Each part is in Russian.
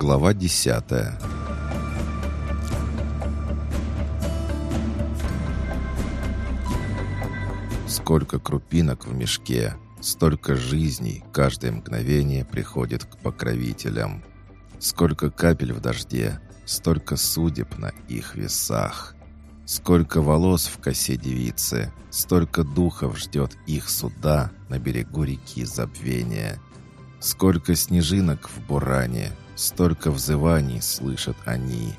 Глава десятая Сколько крупинок в мешке, столько жизней каждое мгновение приходит к покровителям. Сколько капель в дожде, столько судеб на их весах. Сколько волос в косе девицы, столько духов ждет их суда на берегу реки забвения. Сколько снежинок в буране, столько взываний слышат они.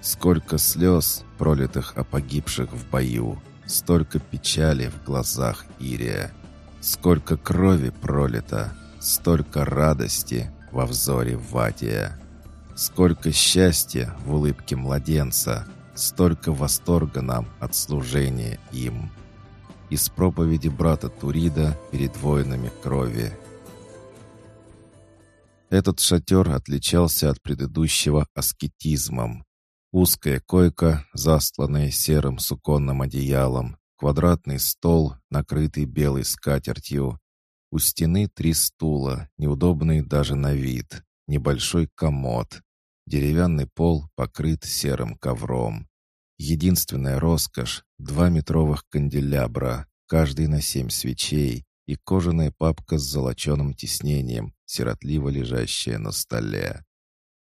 Сколько слез, пролитых о погибших в бою, столько печали в глазах Ирия. Сколько крови пролито, столько радости во взоре Ватия. Сколько счастья в улыбке младенца, Столько восторга нам от служения им. Из проповеди брата Турида перед воинами крови. Этот шатер отличался от предыдущего аскетизмом. Узкая койка, застланная серым суконным одеялом, квадратный стол, накрытый белой скатертью. У стены три стула, неудобные даже на вид, небольшой комод, Деревянный пол покрыт серым ковром. Единственная роскошь — два метровых канделябра, каждый на семь свечей, и кожаная папка с золоченым тиснением, сиротливо лежащая на столе.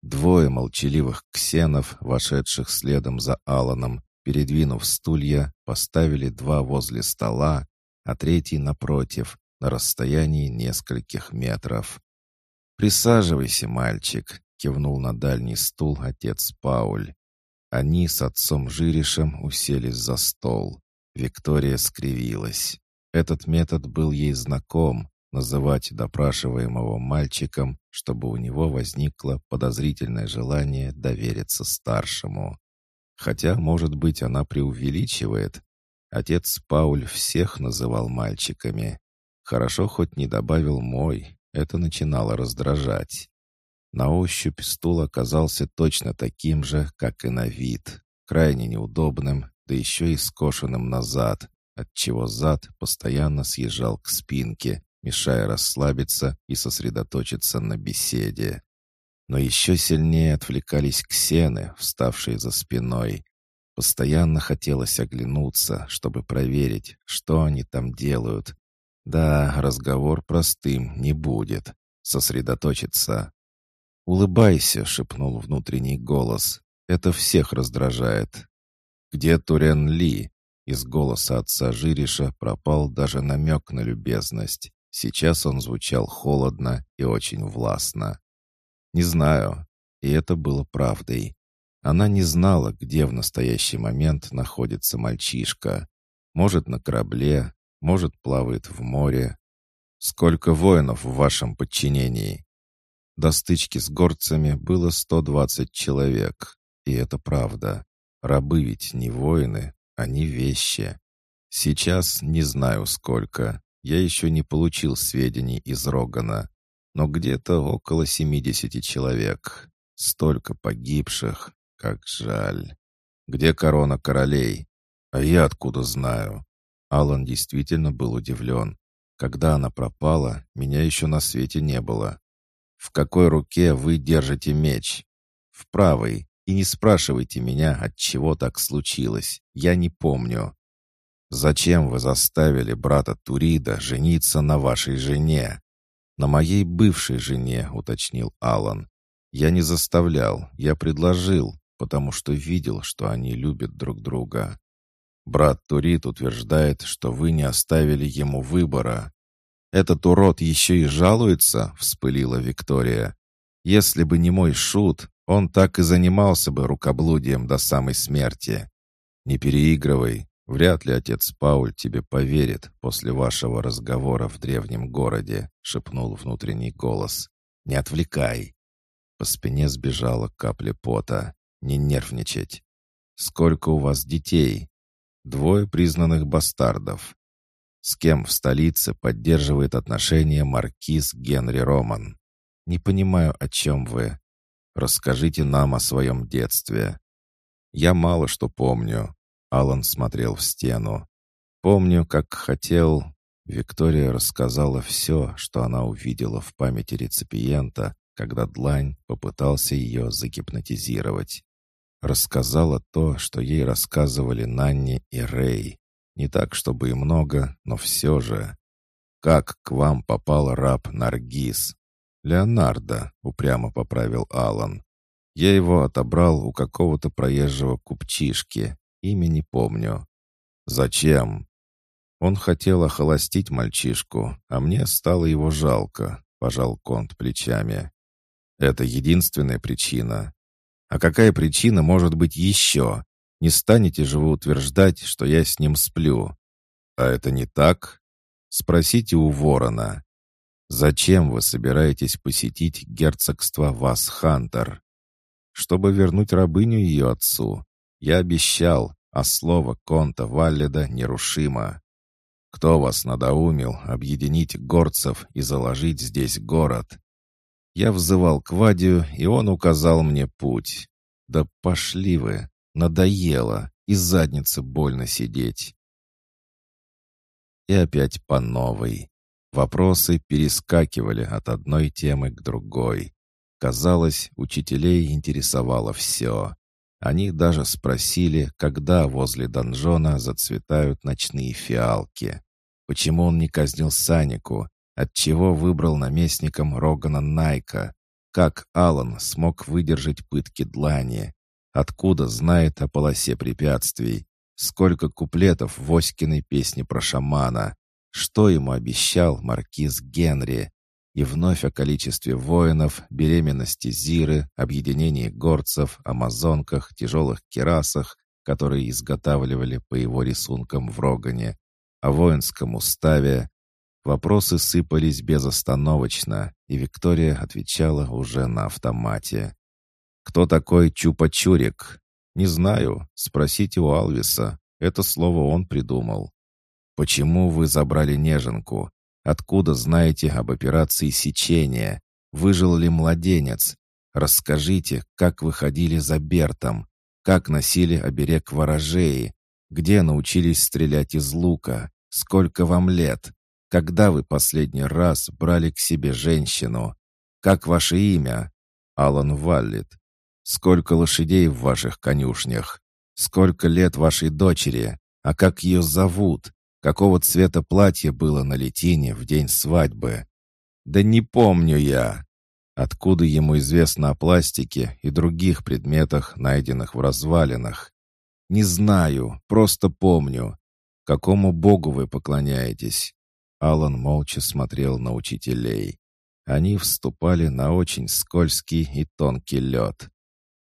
Двое молчаливых ксенов, вошедших следом за Аланом, передвинув стулья, поставили два возле стола, а третий напротив, на расстоянии нескольких метров. «Присаживайся, мальчик», кивнул на дальний стул отец Пауль. Они с отцом Жиришем уселись за стол. Виктория скривилась. Этот метод был ей знаком — называть допрашиваемого мальчиком, чтобы у него возникло подозрительное желание довериться старшему. Хотя, может быть, она преувеличивает. Отец Пауль всех называл мальчиками. Хорошо хоть не добавил «мой», это начинало раздражать. На ощупь стул оказался точно таким же, как и на вид. Крайне неудобным, да еще и скошенным назад, отчего зад постоянно съезжал к спинке, мешая расслабиться и сосредоточиться на беседе. Но еще сильнее отвлекались ксены, вставшие за спиной. Постоянно хотелось оглянуться, чтобы проверить, что они там делают. Да, разговор простым не будет. Сосредоточиться. «Улыбайся», — шепнул внутренний голос. «Это всех раздражает». «Где Турен Ли?» Из голоса отца Жириша пропал даже намек на любезность. Сейчас он звучал холодно и очень властно. «Не знаю». И это было правдой. Она не знала, где в настоящий момент находится мальчишка. Может, на корабле, может, плавает в море. «Сколько воинов в вашем подчинении?» До стычки с горцами было 120 человек. И это правда. Рабы ведь не воины, они вещи. Сейчас не знаю сколько. Я еще не получил сведений из Рогана. Но где-то около 70 человек. Столько погибших. Как жаль. Где корона королей? А я откуда знаю? Алан действительно был удивлен. Когда она пропала, меня еще на свете не было. В какой руке вы держите меч? В правой. И не спрашивайте меня, от чего так случилось. Я не помню. Зачем вы заставили брата Турида жениться на вашей жене? На моей бывшей жене, уточнил Алан. Я не заставлял, я предложил, потому что видел, что они любят друг друга. Брат Турид утверждает, что вы не оставили ему выбора. «Этот урод еще и жалуется?» — вспылила Виктория. «Если бы не мой шут, он так и занимался бы рукоблудием до самой смерти. Не переигрывай. Вряд ли отец Пауль тебе поверит после вашего разговора в древнем городе», — шепнул внутренний голос. «Не отвлекай». По спине сбежала капля пота. «Не нервничать. Сколько у вас детей?» «Двое признанных бастардов. С кем в столице поддерживает отношения маркиз Генри Роман? Не понимаю, о чем вы. Расскажите нам о своем детстве. Я мало что помню. Алан смотрел в стену. Помню, как хотел... Виктория рассказала все, что она увидела в памяти реципиента, когда длань попытался ее загипнотизировать. Рассказала то, что ей рассказывали Нанни и Рэй. Не так, чтобы и много, но все же. «Как к вам попал раб Наргиз?» «Леонардо», — упрямо поправил Алан. «Я его отобрал у какого-то проезжего купчишки. Имя не помню». «Зачем?» Он хотел охолостить мальчишку, а мне стало его жалко, пожал Конт плечами. Это единственная причина. А какая причина может быть еще? Не станете же вы утверждать, что я с ним сплю. А это не так? Спросите у ворона. Зачем вы собираетесь посетить герцогство Вас-Хантер? Чтобы вернуть рабыню ее отцу. Я обещал, а слово Конта Валледа нерушимо. Кто вас надоумил объединить горцев и заложить здесь город? Я взывал к Вадию, и он указал мне путь. Да пошли вы, надоело, и заднице больно сидеть. И опять по новой. Вопросы перескакивали от одной темы к другой. Казалось, учителей интересовало все. Они даже спросили, когда возле донжона зацветают ночные фиалки. Почему он не казнил Санику? Отчего выбрал наместником Рогана Найка? Как Алан смог выдержать пытки длани? Откуда знает о полосе препятствий? Сколько куплетов в Оськиной песне про шамана? Что ему обещал маркиз Генри? И вновь о количестве воинов, беременности Зиры, объединении горцев, амазонках, тяжелых керасах, которые изготавливали по его рисункам в Рогане, о воинском уставе. Вопросы сыпались безостановочно, и Виктория отвечала уже на автомате. «Кто такой Чупа-Чурик?» «Не знаю. Спросите у Алвиса. Это слово он придумал». «Почему вы забрали неженку? Откуда знаете об операции сечения? Выжил ли младенец? Расскажите, как вы ходили за Бертом? Как носили оберег ворожеи? Где научились стрелять из лука? Сколько вам лет? Когда вы последний раз брали к себе женщину? Как ваше имя? Алан Валлит. Сколько лошадей в ваших конюшнях? Сколько лет вашей дочери? А как ее зовут? Какого цвета платье было на летине в день свадьбы? Да не помню я. Откуда ему известно о пластике и других предметах, найденных в развалинах? Не знаю, просто помню. Какому богу вы поклоняетесь? Алан молча смотрел на учителей. Они вступали на очень скользкий и тонкий лед.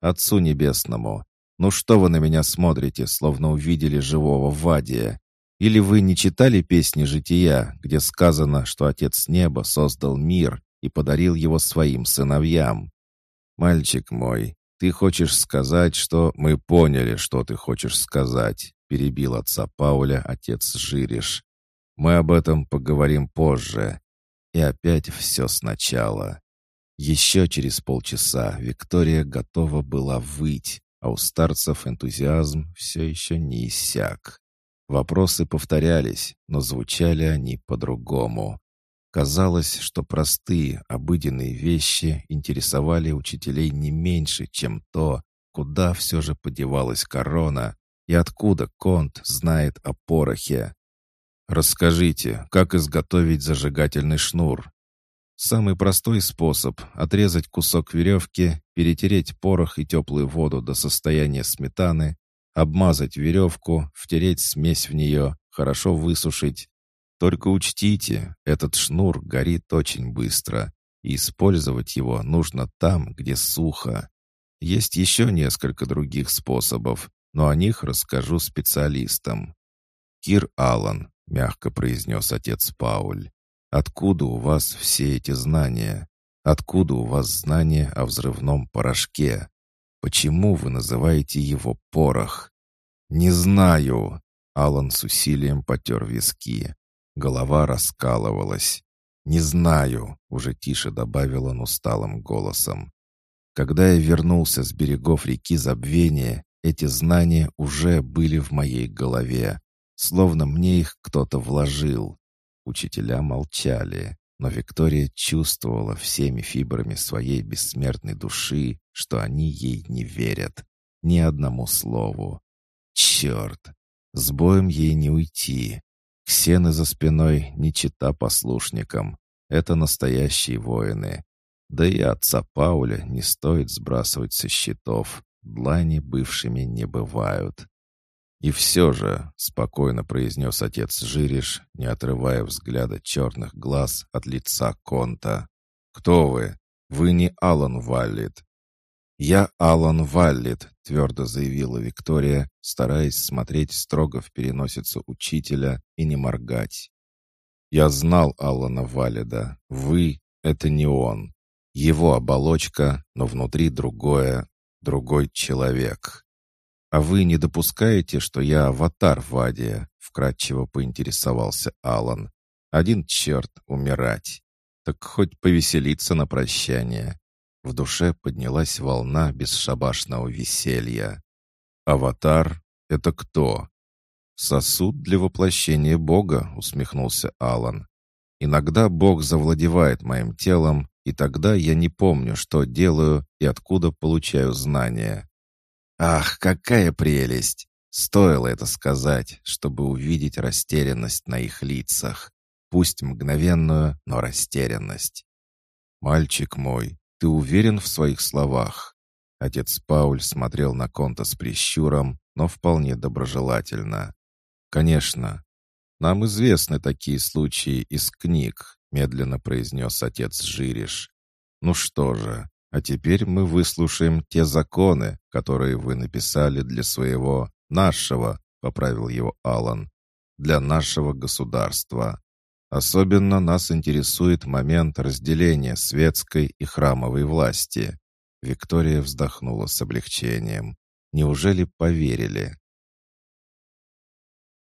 Отцу Небесному, ну что вы на меня смотрите, словно увидели живого Вадия? Или вы не читали песни «Жития», где сказано, что Отец Неба создал мир и подарил его своим сыновьям? Мальчик мой, ты хочешь сказать, что мы поняли, что ты хочешь сказать, перебил отца Пауля отец Жириш. Мы об этом поговорим позже. И опять все сначала. Еще через полчаса Виктория готова была выть, а у старцев энтузиазм все еще не иссяк. Вопросы повторялись, но звучали они по-другому. Казалось, что простые, обыденные вещи интересовали учителей не меньше, чем то, куда все же подевалась корона и откуда Конт знает о порохе. «Расскажите, как изготовить зажигательный шнур?» Самый простой способ — отрезать кусок веревки, перетереть порох и теплую воду до состояния сметаны, обмазать веревку, втереть смесь в нее, хорошо высушить. Только учтите, этот шнур горит очень быстро, и использовать его нужно там, где сухо. Есть еще несколько других способов, но о них расскажу специалистам. «Кир Аллан», — мягко произнес отец Пауль, — «откуда у вас все эти знания? Откуда у вас знания о взрывном порошке? Почему вы называете его порох? Не знаю. Алан с усилием потер виски. Голова раскалывалась. «Не знаю», — уже тише добавил он усталым голосом. «Когда я вернулся с берегов реки Забвения, эти знания уже были в моей голове, словно мне их кто-то вложил». Учителя молчали. Но Виктория чувствовала всеми фибрами своей бессмертной души, что они ей не верят. Ни одному слову. Черт! С боем ей не уйти. Ксены за спиной не чита послушникам. Это настоящие воины. Да и отца Пауля не стоит сбрасывать со счетов. Длани бывшими не бывают. «И все же», — спокойно произнес отец Жириш, не отрывая взгляда черных глаз от лица Конта. «Кто вы? Вы не Алан Валлит». «Я Алан Валлит», — твердо заявила Виктория, стараясь смотреть строго в переносицу учителя и не моргать. «Я знал Алана Валида. Вы — это не он. Его оболочка, но внутри другое, другой человек. «А вы не допускаете, что я аватар в Аде?» — вкратчиво поинтересовался Алан. «Один черт умирать. Так хоть повеселиться на прощание». В душе поднялась волна бесшабашного веселья. «Аватар — это кто?» «Сосуд для воплощения Бога», — усмехнулся Алан. «Иногда Бог завладевает моим телом, и тогда я не помню, что делаю и откуда получаю знания. Ах, какая прелесть! Стоило это сказать, чтобы увидеть растерянность на их лицах. Пусть мгновенную, но растерянность. «Мальчик мой, ты уверен в своих словах?» Отец Пауль смотрел на Конта с прищуром, но вполне доброжелательно. «Конечно. Нам известны такие случаи из книг», — медленно произнес отец Жириш. «Ну что же, а теперь мы выслушаем те законы, которые вы написали для своего, нашего, поправил его Алан, для нашего государства. Особенно нас интересует момент разделения светской и храмовой власти. Виктория вздохнула с облегчением. Неужели поверили?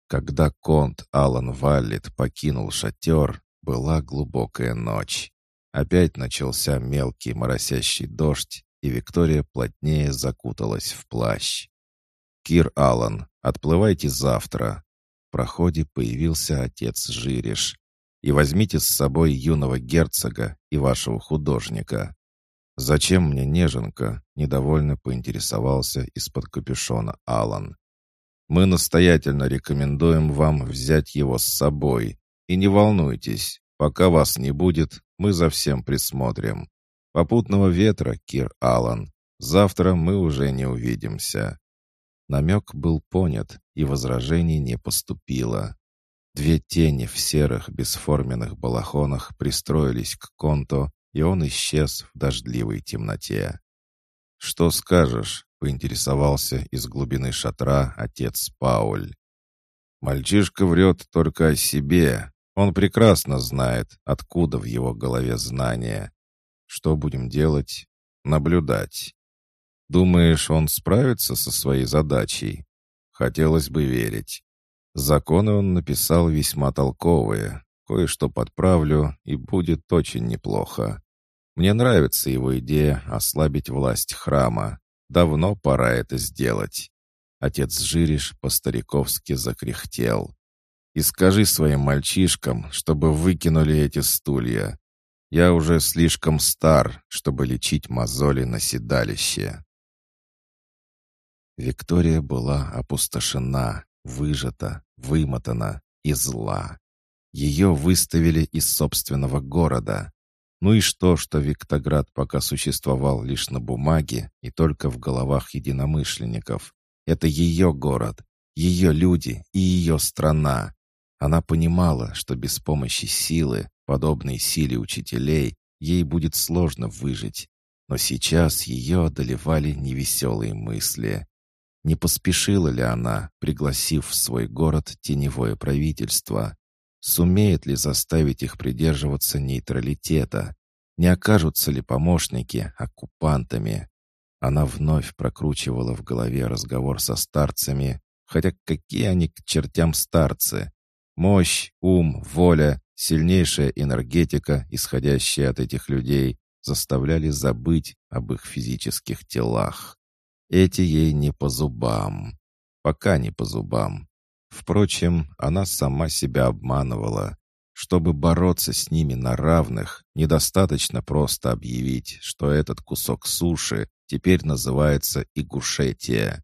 Когда конт Алан Валлет покинул шатер, была глубокая ночь. Опять начался мелкий моросящий дождь, и Виктория плотнее закуталась в плащ. «Кир Аллан, отплывайте завтра». В проходе появился отец Жириш. «И возьмите с собой юного герцога и вашего художника». «Зачем мне неженка?» — недовольно поинтересовался из-под капюшона Алан. «Мы настоятельно рекомендуем вам взять его с собой. И не волнуйтесь, пока вас не будет, мы за всем присмотрим. Попутного ветра, Кир Аллан. Завтра мы уже не увидимся». Намек был понят, и возражений не поступило. Две тени в серых бесформенных балахонах пристроились к Конто, и он исчез в дождливой темноте. «Что скажешь?» — поинтересовался из глубины шатра отец Пауль. «Мальчишка врет только о себе, он прекрасно знает, откуда в его голове знания. Что будем делать? Наблюдать. Думаешь, он справится со своей задачей? Хотелось бы верить. Законы он написал весьма толковые. Кое-что подправлю, и будет очень неплохо. Мне нравится его идея ослабить власть храма. Давно пора это сделать. Отец Жириш по-стариковски закряхтел. И скажи своим мальчишкам, чтобы выкинули эти стулья. Я уже слишком стар, чтобы лечить мозоли на седалище». Виктория была опустошена, выжата, вымотана и зла. Ее выставили из собственного города. Ну и что, что Виктоград пока существовал лишь на бумаге и только в головах единомышленников. Это ее город, ее люди и ее страна. Она понимала, что без помощи силы, подобной силе учителей, ей будет сложно выжить. Но сейчас ее одолевали невеселые мысли. Не поспешила ли она, пригласив в свой город теневое правительство? Сумеет ли заставить их придерживаться нейтралитета? Не окажутся ли помощники оккупантами? Она вновь прокручивала в голове разговор со старцами, хотя какие они к чертям старцы? Мощь, ум, воля, сильнейшая энергетика, исходящая от этих людей, заставляли забыть об их физических телах. Эти ей не по зубам. Пока не по зубам. Впрочем, она сама себя обманывала. чтобы бороться с ними на равных, недостаточно просто объявить, что этот кусок суши теперь называется Игушетия.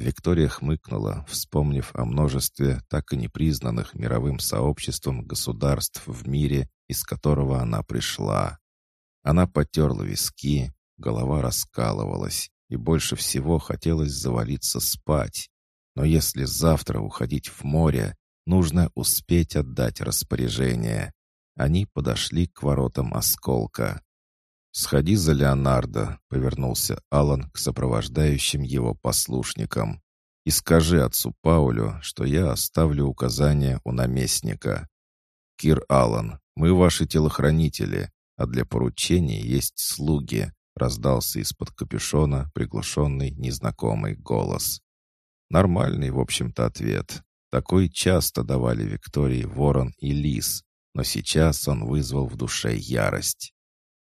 Виктория хмыкнула, вспомнив о множестве так и непризнанных мировым сообществом государств в мире, из которого она пришла. Она потерла виски, голова раскалывалась, и больше всего хотелось завалиться спать. Но если завтра уходить в море, нужно успеть отдать распоряжение. Они подошли к воротам осколка. «Сходи за Леонардо», — повернулся Алан к сопровождающим его послушникам. «И скажи отцу Паулю, что я оставлю указания у наместника. Кир Алан, мы ваши телохранители, а для поручений есть слуги», — раздался из-под капюшона приглушенный незнакомый голос. Нормальный, в общем-то, ответ. Такой часто давали Виктории Ворон и Лис, но сейчас он вызвал в душе ярость.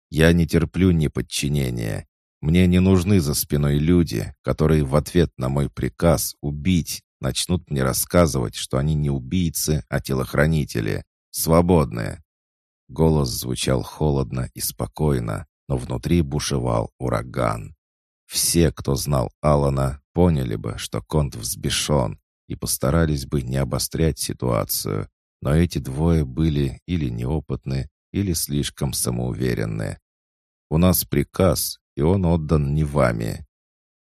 Я не терплю неподчинения. Мне не нужны за спиной люди, которые в ответ на мой приказ убить начнут мне рассказывать, что они не убийцы, а телохранители. Свободные. Голос звучал холодно и спокойно, но внутри бушевал ураган. Все, кто знал Алана, поняли бы, что Конт взбешен, и постарались бы не обострять ситуацию. Но эти двое были или неопытны, или слишком самоуверенны. У нас приказ, и он отдан не вами.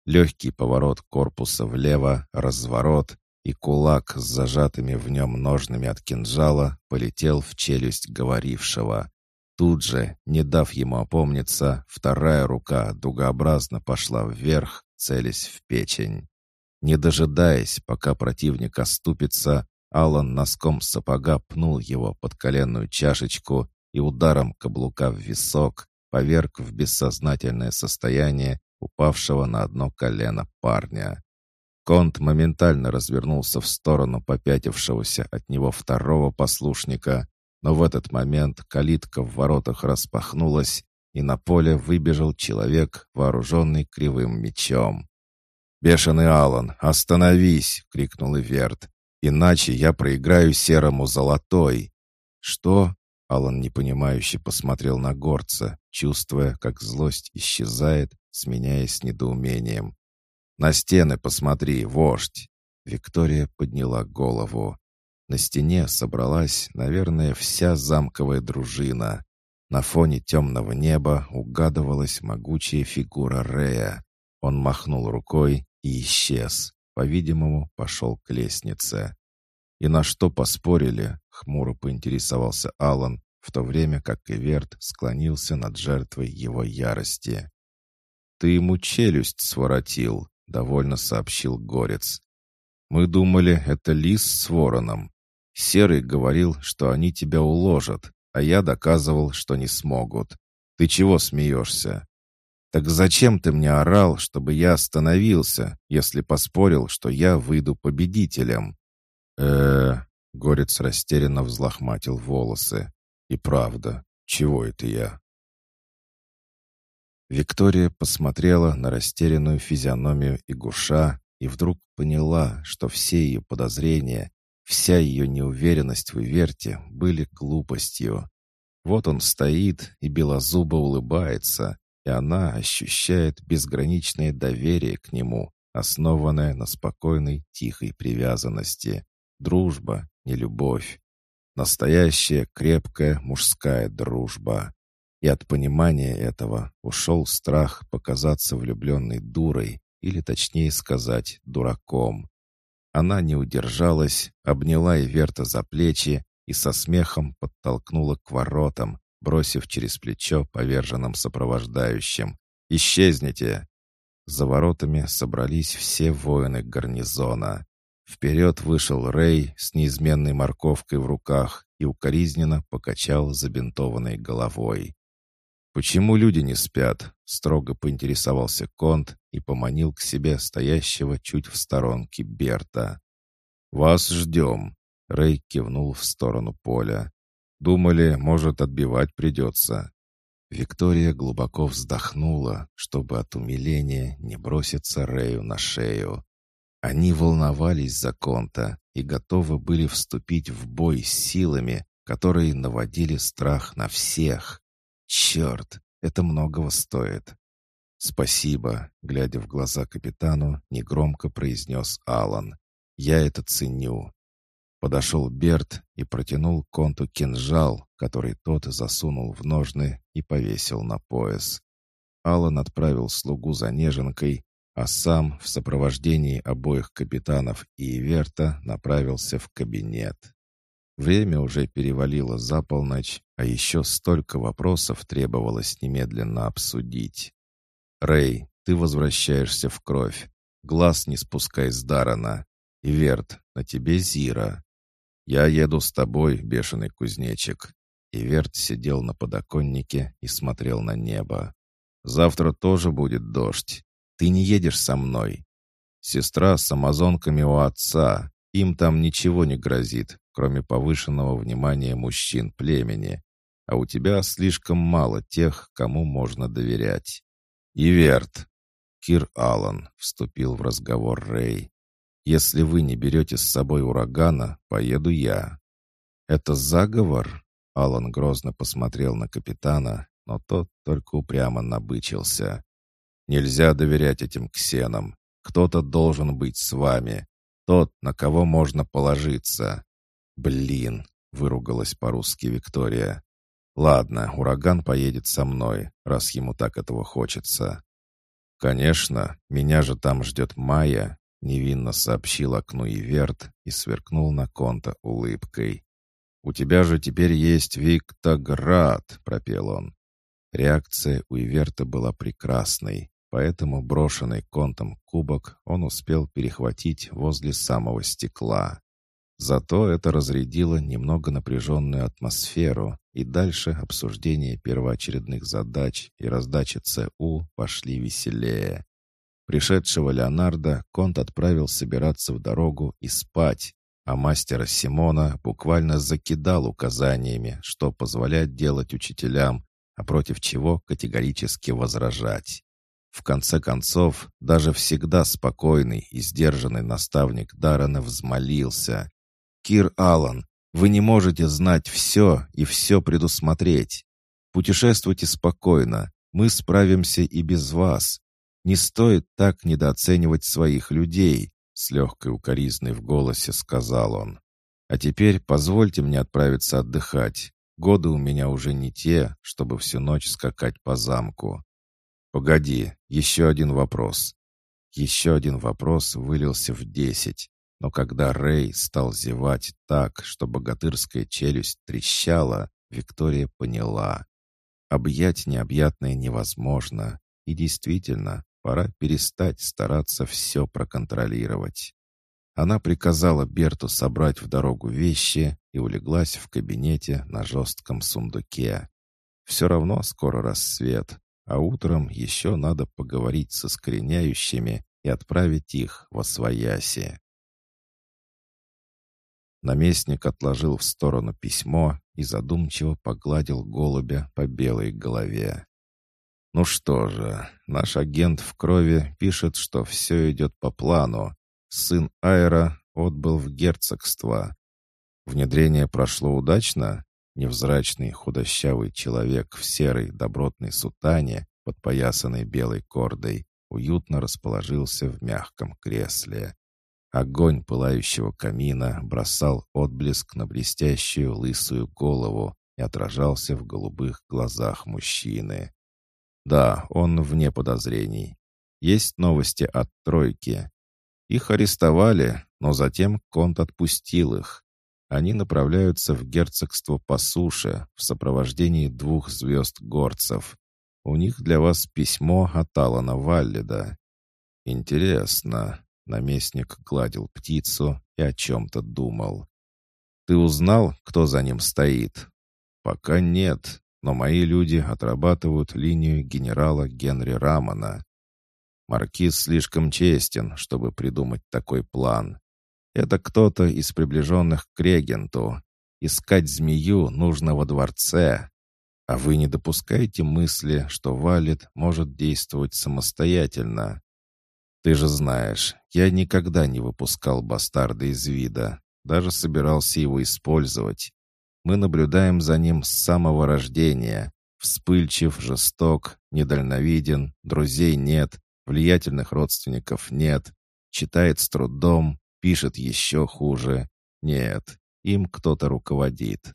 Легкий поворот корпуса влево, разворот, и кулак с зажатыми в нем ножными от кинжала полетел в челюсть говорившего. Тут же, не дав ему опомниться, вторая рука дугообразно пошла вверх, целясь в печень. Не дожидаясь, пока противник оступится, Алан носком сапога пнул его под коленную чашечку и ударом каблука в висок поверг в бессознательное состояние упавшего на одно колено парня. Конт моментально развернулся в сторону попятившегося от него второго послушника, но в этот момент калитка в воротах распахнулась, и на поле выбежал человек, вооруженный кривым мечом. «Бешеный Алан, остановись!» — крикнул Иверт. Иначе я проиграю серому золотой. Что? Алан непонимающе посмотрел на горца, чувствуя, как злость исчезает, сменяясь недоумением. «На стены посмотри, вождь!» Виктория подняла голову. На стене собралась, наверное, вся замковая дружина. На фоне темного неба угадывалась могучая фигура Рея. Он махнул рукой и исчез. По-видимому, пошел к лестнице. «И на что поспорили?» — хмуро поинтересовался Алан, в то время как Эверт склонился над жертвой его ярости. «Ты ему челюсть своротил», — довольно сообщил Горец. «Мы думали, это лис с вороном. Серый говорил, что они тебя уложат, а я доказывал, что не смогут. Ты чего смеешься?» «Так зачем ты мне орал, чтобы я остановился, если поспорил, что я выйду победителем?» э Горец растерянно взлохматил волосы. «И правда, чего это я?» Виктория посмотрела на растерянную физиономию Игуша и вдруг поняла, что все ее подозрения, вся ее неуверенность в Иверте были глупостью. Вот он стоит и белозубо улыбается, и она ощущает безграничное доверие к нему, основанное на спокойной, тихой привязанности. Дружба, не любовь. Настоящая, крепкая мужская дружба. И от понимания этого ушел страх показаться влюбленной дурой, или точнее сказать, дураком. Она не удержалась, обняла Иверта за плечи и со смехом подтолкнула к воротам, бросив через плечо поверженным сопровождающим. «Исчезните!» За воротами собрались все воины гарнизона. Вперед вышел Рэй с неизменной морковкой в руках и укоризненно покачал забинтованной головой. «Почему люди не спят?» — строго поинтересовался Конт и поманил к себе стоящего чуть в сторонке Берта. «Вас ждем», — Рэй кивнул в сторону поля. Думали, может, отбивать придется. Виктория глубоко вздохнула, чтобы от умиления не броситься Рэю на шею. Они волновались за Конта и готовы были вступить в бой с силами, которые наводили страх на всех. Черт, это многого стоит. «Спасибо», — глядя в глаза капитану, негромко произнес Алан. «Я это ценю». Подошел Берт и протянул конту кинжал, который тот засунул в ножны и повесил на пояс. Алан отправил слугу за неженкой, а сам в сопровождении обоих капитанов и Иверта направился в кабинет. Время уже перевалило за полночь, а еще столько вопросов требовалось немедленно обсудить. «Рэй, ты возвращаешься в кровь. Глаз не спускай с Дарана. Иверт, на тебе Зира. Я еду с тобой, бешеный кузнечик». Иверт сидел на подоконнике и смотрел на небо. «Завтра тоже будет дождь. Ты не едешь со мной. Сестра с амазонками у отца. Им там ничего не грозит, кроме повышенного внимания мужчин племени. А у тебя слишком мало тех, кому можно доверять. «Иверт!» Кир Аллан вступил в разговор Рэй. «Если вы не берете с собой урагана, поеду я». «Это заговор?» Алан грозно посмотрел на капитана, но тот только упрямо набычился. «Нельзя доверять этим ксенам. Кто-то должен быть с вами. Тот, на кого можно положиться». «Блин!» — выругалась по-русски Виктория. Ладно, ураган поедет со мной, раз ему так этого хочется. Конечно, меня же там ждет Майя, невинно сообщил окну Иверт и сверкнул на конта улыбкой. «У тебя же теперь есть Виктоград», — пропел он. Реакция у Иверта была прекрасной, поэтому брошенный контом кубок он успел перехватить возле самого стекла. Зато это разрядило немного напряженную атмосферу, и дальше обсуждение первоочередных задач и раздача ЦУ пошли веселее. Пришедшего Леонардо Конт отправил собираться в дорогу и спать, а мастера Симона буквально закидал указаниями, что позволять делать учителям, а против чего категорически возражать. В конце концов, даже всегда спокойный и сдержанный наставник Даррена взмолился. Кир Аллан, вы не можете знать все и все предусмотреть. Путешествуйте спокойно, мы справимся и без вас. Не стоит так недооценивать своих людей», — с легкой укоризной в голосе сказал он. «А теперь позвольте мне отправиться отдыхать. Годы у меня уже не те, чтобы всю ночь скакать по замку». «Погоди, еще один вопрос». Еще один вопрос вылился в десять. Но когда Рэй стал зевать так, что богатырская челюсть трещала, Виктория поняла. Объять необъятное невозможно. И действительно, пора перестать стараться все проконтролировать. Она приказала Берту собрать в дорогу вещи и улеглась в кабинете на жестком сундуке. Все равно скоро рассвет, а утром еще надо поговорить со скореняющими и отправить их во свояси. Наместник отложил в сторону письмо и задумчиво погладил голубя по белой голове. «Ну что же, наш агент в крови пишет, что все идет по плану. Сын Айра отбыл в герцогство. Внедрение прошло удачно?» Невзрачный худощавый человек в серой добротной сутане, подпоясанной белой кордой, уютно расположился в мягком кресле. Огонь пылающего камина бросал отблеск на блестящую лысую голову и отражался в голубых глазах мужчины. Да, он вне подозрений. Есть новости от тройки. Их арестовали, но затем Конт отпустил их. Они направляются в герцогство по суше в сопровождении двух звезд горцев. У них для вас письмо от Алана Валлида. Интересно, Наместник гладил птицу и о чем-то думал. «Ты узнал, кто за ним стоит?» «Пока нет, но мои люди отрабатывают линию генерала Генри Рамона. Маркиз слишком честен, чтобы придумать такой план. Это кто-то из приближенных к регенту. Искать змею нужно во дворце. А вы не допускаете мысли, что Валет может действовать самостоятельно?» Ты же знаешь, я никогда не выпускал бастарда из вида, даже собирался его использовать. Мы наблюдаем за ним с самого рождения. Вспыльчив, жесток, недальновиден, друзей нет, влиятельных родственников нет, читает с трудом, пишет еще хуже. Нет, им кто-то руководит.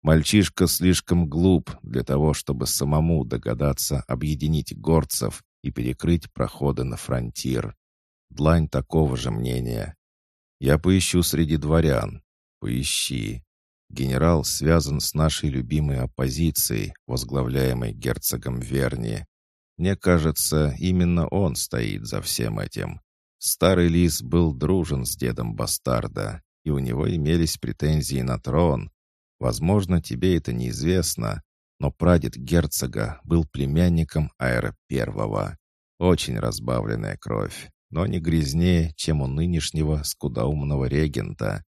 Мальчишка слишком глуп для того, чтобы самому догадаться объединить горцев и перекрыть проходы на фронтир. Длань такого же мнения. Я поищу среди дворян. Поищи. Генерал связан с нашей любимой оппозицией, возглавляемой герцогом Верни. Мне кажется, именно он стоит за всем этим. Старый лис был дружен с дедом бастарда, и у него имелись претензии на трон, Возможно, тебе это неизвестно, но прадед герцога был племянником Аэра Первого. Очень разбавленная кровь, но не грязнее, чем у нынешнего скудоумного регента.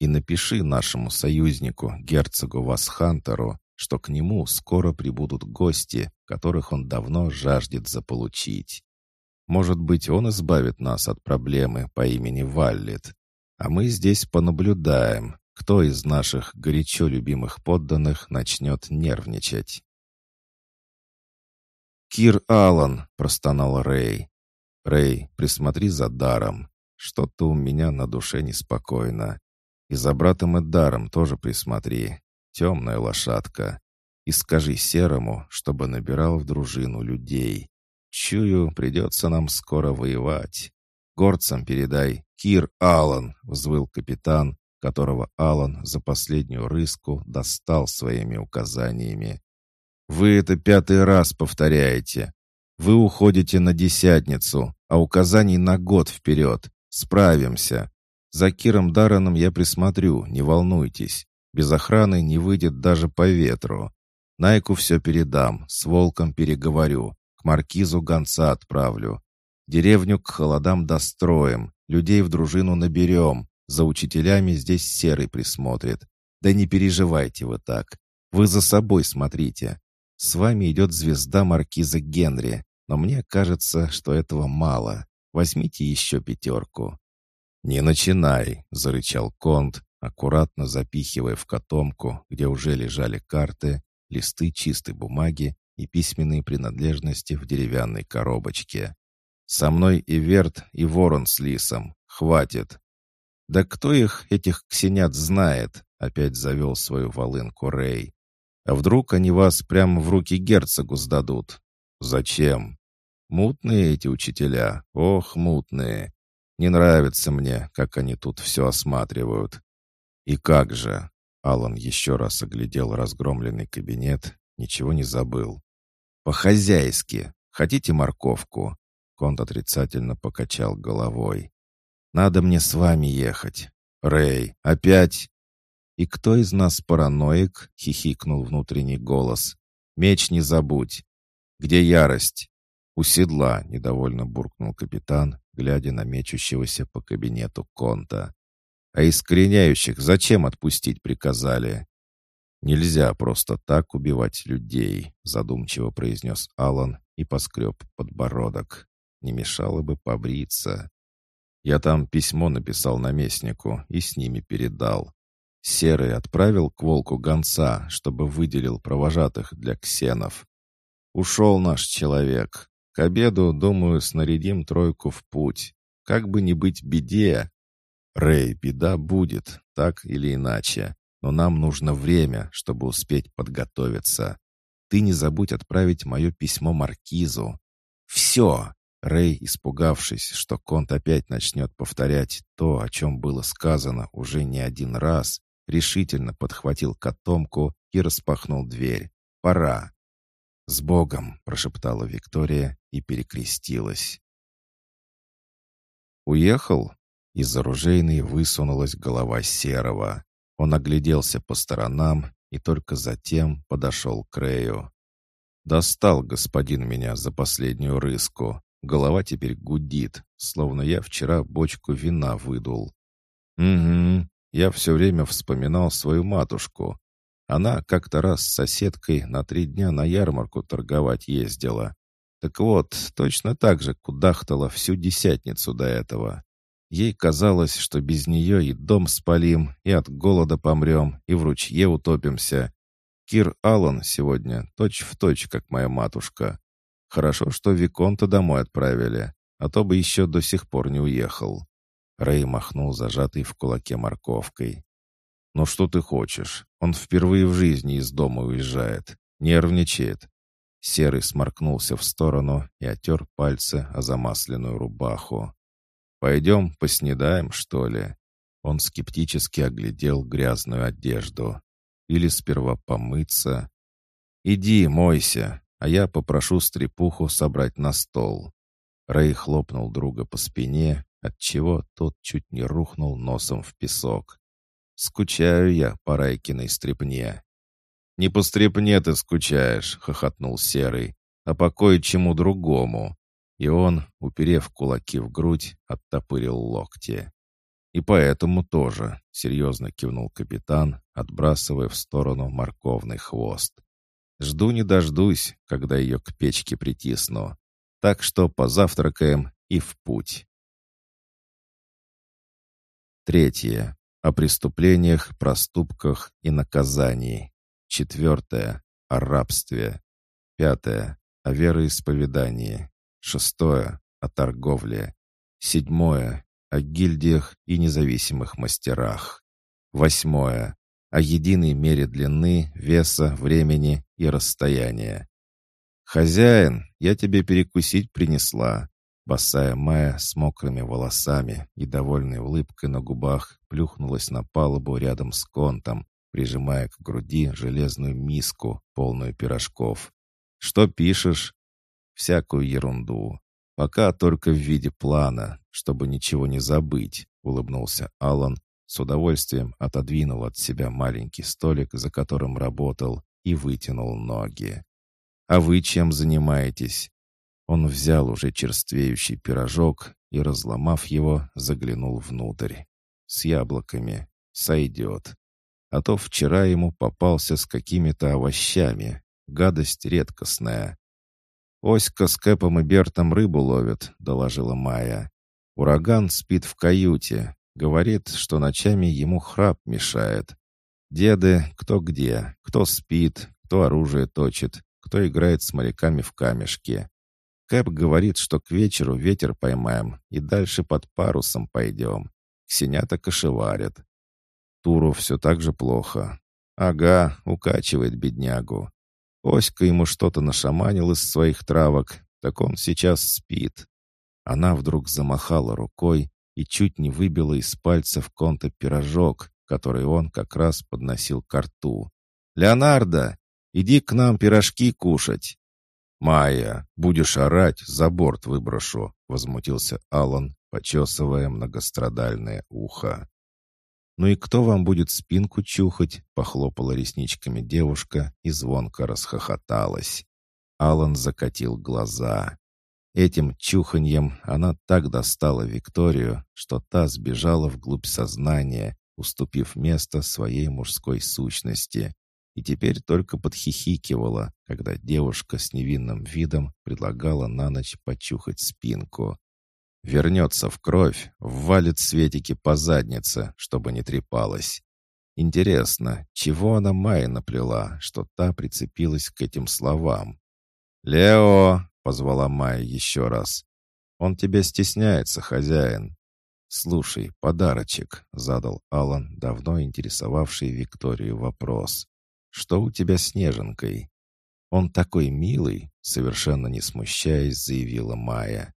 И напиши нашему союзнику, герцогу Васхантеру, что к нему скоро прибудут гости, которых он давно жаждет заполучить. Может быть, он избавит нас от проблемы по имени Валлет, а мы здесь понаблюдаем, кто из наших горячо любимых подданных начнет нервничать. «Кир Аллан!» — простонал Рэй. «Рэй, присмотри за даром. Что-то у меня на душе неспокойно. И за братом и даром тоже присмотри. Темная лошадка. И скажи Серому, чтобы набирал в дружину людей. Чую, придется нам скоро воевать. Горцам передай, Кир Аллан!» — взвыл капитан, которого Алан за последнюю рыску достал своими указаниями. «Вы это пятый раз повторяете. Вы уходите на десятницу, а указаний на год вперед. Справимся. За Киром Дараном я присмотрю, не волнуйтесь. Без охраны не выйдет даже по ветру. Найку все передам, с волком переговорю, маркизу гонца отправлю. Деревню к холодам достроим, людей в дружину наберем, за учителями здесь серый присмотрит. Да не переживайте вы так. Вы за собой смотрите. С вами идет звезда маркиза Генри, но мне кажется, что этого мало. Возьмите еще пятерку». «Не начинай», — зарычал Конт, аккуратно запихивая в котомку, где уже лежали карты, листы чистой бумаги и письменные принадлежности в деревянной коробочке. «Со мной и Верт, и Ворон с Лисом. Хватит. «Да кто их, этих ксенят, знает?» — опять завел свою волынку Рэй. «А вдруг они вас прямо в руки герцогу сдадут?» «Зачем?» «Мутные эти учителя, ох, мутные. Не нравится мне, как они тут все осматривают». «И как же?» Алан еще раз оглядел разгромленный кабинет, ничего не забыл. «По-хозяйски. Хотите морковку?» Конт отрицательно покачал головой. Надо мне с вами ехать. Рэй, опять?» «И кто из нас параноик?» — хихикнул внутренний голос. «Меч не забудь. Где ярость?» «У седла», — недовольно буркнул капитан, глядя на мечущегося по кабинету конта. «А искореняющих зачем отпустить приказали?» «Нельзя просто так убивать людей», — задумчиво произнес Алан и поскреб подбородок. «Не мешало бы побриться». Я там письмо написал наместнику и с ними передал. Серый отправил к волку гонца, чтобы выделил провожатых для ксенов. Ушел наш человек. К обеду, думаю, снарядим тройку в путь. Как бы не быть беде. Рэй, беда будет, так или иначе. Но нам нужно время, чтобы успеть подготовиться. Ты не забудь отправить мое письмо Маркизу. Все, Рэй, испугавшись, что Конт опять начнет повторять то, о чем было сказано уже не один раз, решительно подхватил котомку и распахнул дверь. «Пора!» «С Богом!» — прошептала Виктория и перекрестилась. «Уехал?» Из оружейной высунулась голова Серого. Он огляделся по сторонам и только затем подошел к Рэю. «Достал господин меня за последнюю рыску. Голова теперь гудит, словно я вчера бочку вина выдул. Угу, я все время вспоминал свою матушку. Она как-то раз с соседкой на три дня на ярмарку торговать ездила. Так вот, точно так же кудахтала всю десятницу до этого. Ей казалось, что без нее и дом спалим, и от голода помрем, и в ручье утопимся. Кир Аллан сегодня точь-в-точь, точь, как моя матушка. Хорошо, что Виконта домой отправили, а то бы еще до сих пор не уехал. Рэй махнул зажатой в кулаке морковкой. «Ну что ты хочешь? Он впервые в жизни из дома уезжает. Нервничает». Серый сморкнулся в сторону и отер пальцы о замасленную рубаху. «Пойдем поснедаем, что ли?» Он скептически оглядел грязную одежду. «Или сперва помыться?» «Иди, мойся, а я попрошу стрепуху собрать на стол». Рэй хлопнул друга по спине, отчего тот чуть не рухнул носом в песок. «Скучаю я по Райкиной стрепне». «Не по стрепне ты скучаешь», — хохотнул Серый, «а по кое-чему другому. И он, уперев кулаки в грудь, оттопырил локти. «И поэтому тоже», — серьезно кивнул капитан, отбрасывая в сторону морковный хвост. «Жду не дождусь, когда ее к печке притисну. Так что позавтракаем и в путь». Третье. О преступлениях, проступках и наказании. Четвертое. О рабстве. Пятое. О вероисповедании. Шестое — о торговле. Седьмое — о гильдиях и независимых мастерах. Восьмое — о единой мере длины, веса, времени и расстояния. «Хозяин, я тебе перекусить принесла». Босая Майя с мокрыми волосами и довольной улыбкой на губах плюхнулась на палубу рядом с контом, прижимая к груди железную миску, полную пирожков. «Что пишешь?» Всякую ерунду. Пока только в виде плана, чтобы ничего не забыть, улыбнулся Алан, с удовольствием отодвинул от себя маленький столик, за которым работал, и вытянул ноги. «А вы чем занимаетесь?» Он взял уже черствеющий пирожок и, разломав его, заглянул внутрь. «С яблоками. Сойдет. А то вчера ему попался с какими-то овощами. Гадость редкостная. «Оська с Кэпом и Бертом рыбу ловит», — доложила Майя. «Ураган спит в каюте. Говорит, что ночами ему храп мешает. Деды кто где, кто спит, кто оружие точит, кто играет с моряками в камешки. Кэп говорит, что к вечеру ветер поймаем и дальше под парусом пойдем. Ксенята кошеварят. Туру все так же плохо. Ага, укачивает беднягу. Оська ему что-то нашаманил из своих травок, так он сейчас спит. Она вдруг замахала рукой и чуть не выбила из пальцев конта пирожок, который он как раз подносил к рту. «Леонардо, иди к нам пирожки кушать!» «Майя, будешь орать, за борт выброшу», — возмутился Алан, почесывая многострадальное ухо. «Ну и кто вам будет спинку чухать?» — похлопала ресничками девушка и звонко расхохоталась. Алан закатил глаза. Этим чуханьем она так достала Викторию, что та сбежала вглубь сознания, уступив место своей мужской сущности, и теперь только подхихикивала, когда девушка с невинным видом предлагала на ночь почухать спинку. Вернется в кровь, ввалит Светики по заднице, чтобы не трепалась. Интересно, чего она Майе наплела, что та прицепилась к этим словам? «Лео!» — позвала Майя еще раз. «Он тебя стесняется, хозяин». «Слушай, подарочек», — задал Алан, давно интересовавший Викторию вопрос. «Что у тебя с Неженкой?» «Он такой милый», — совершенно не смущаясь, заявила Майя.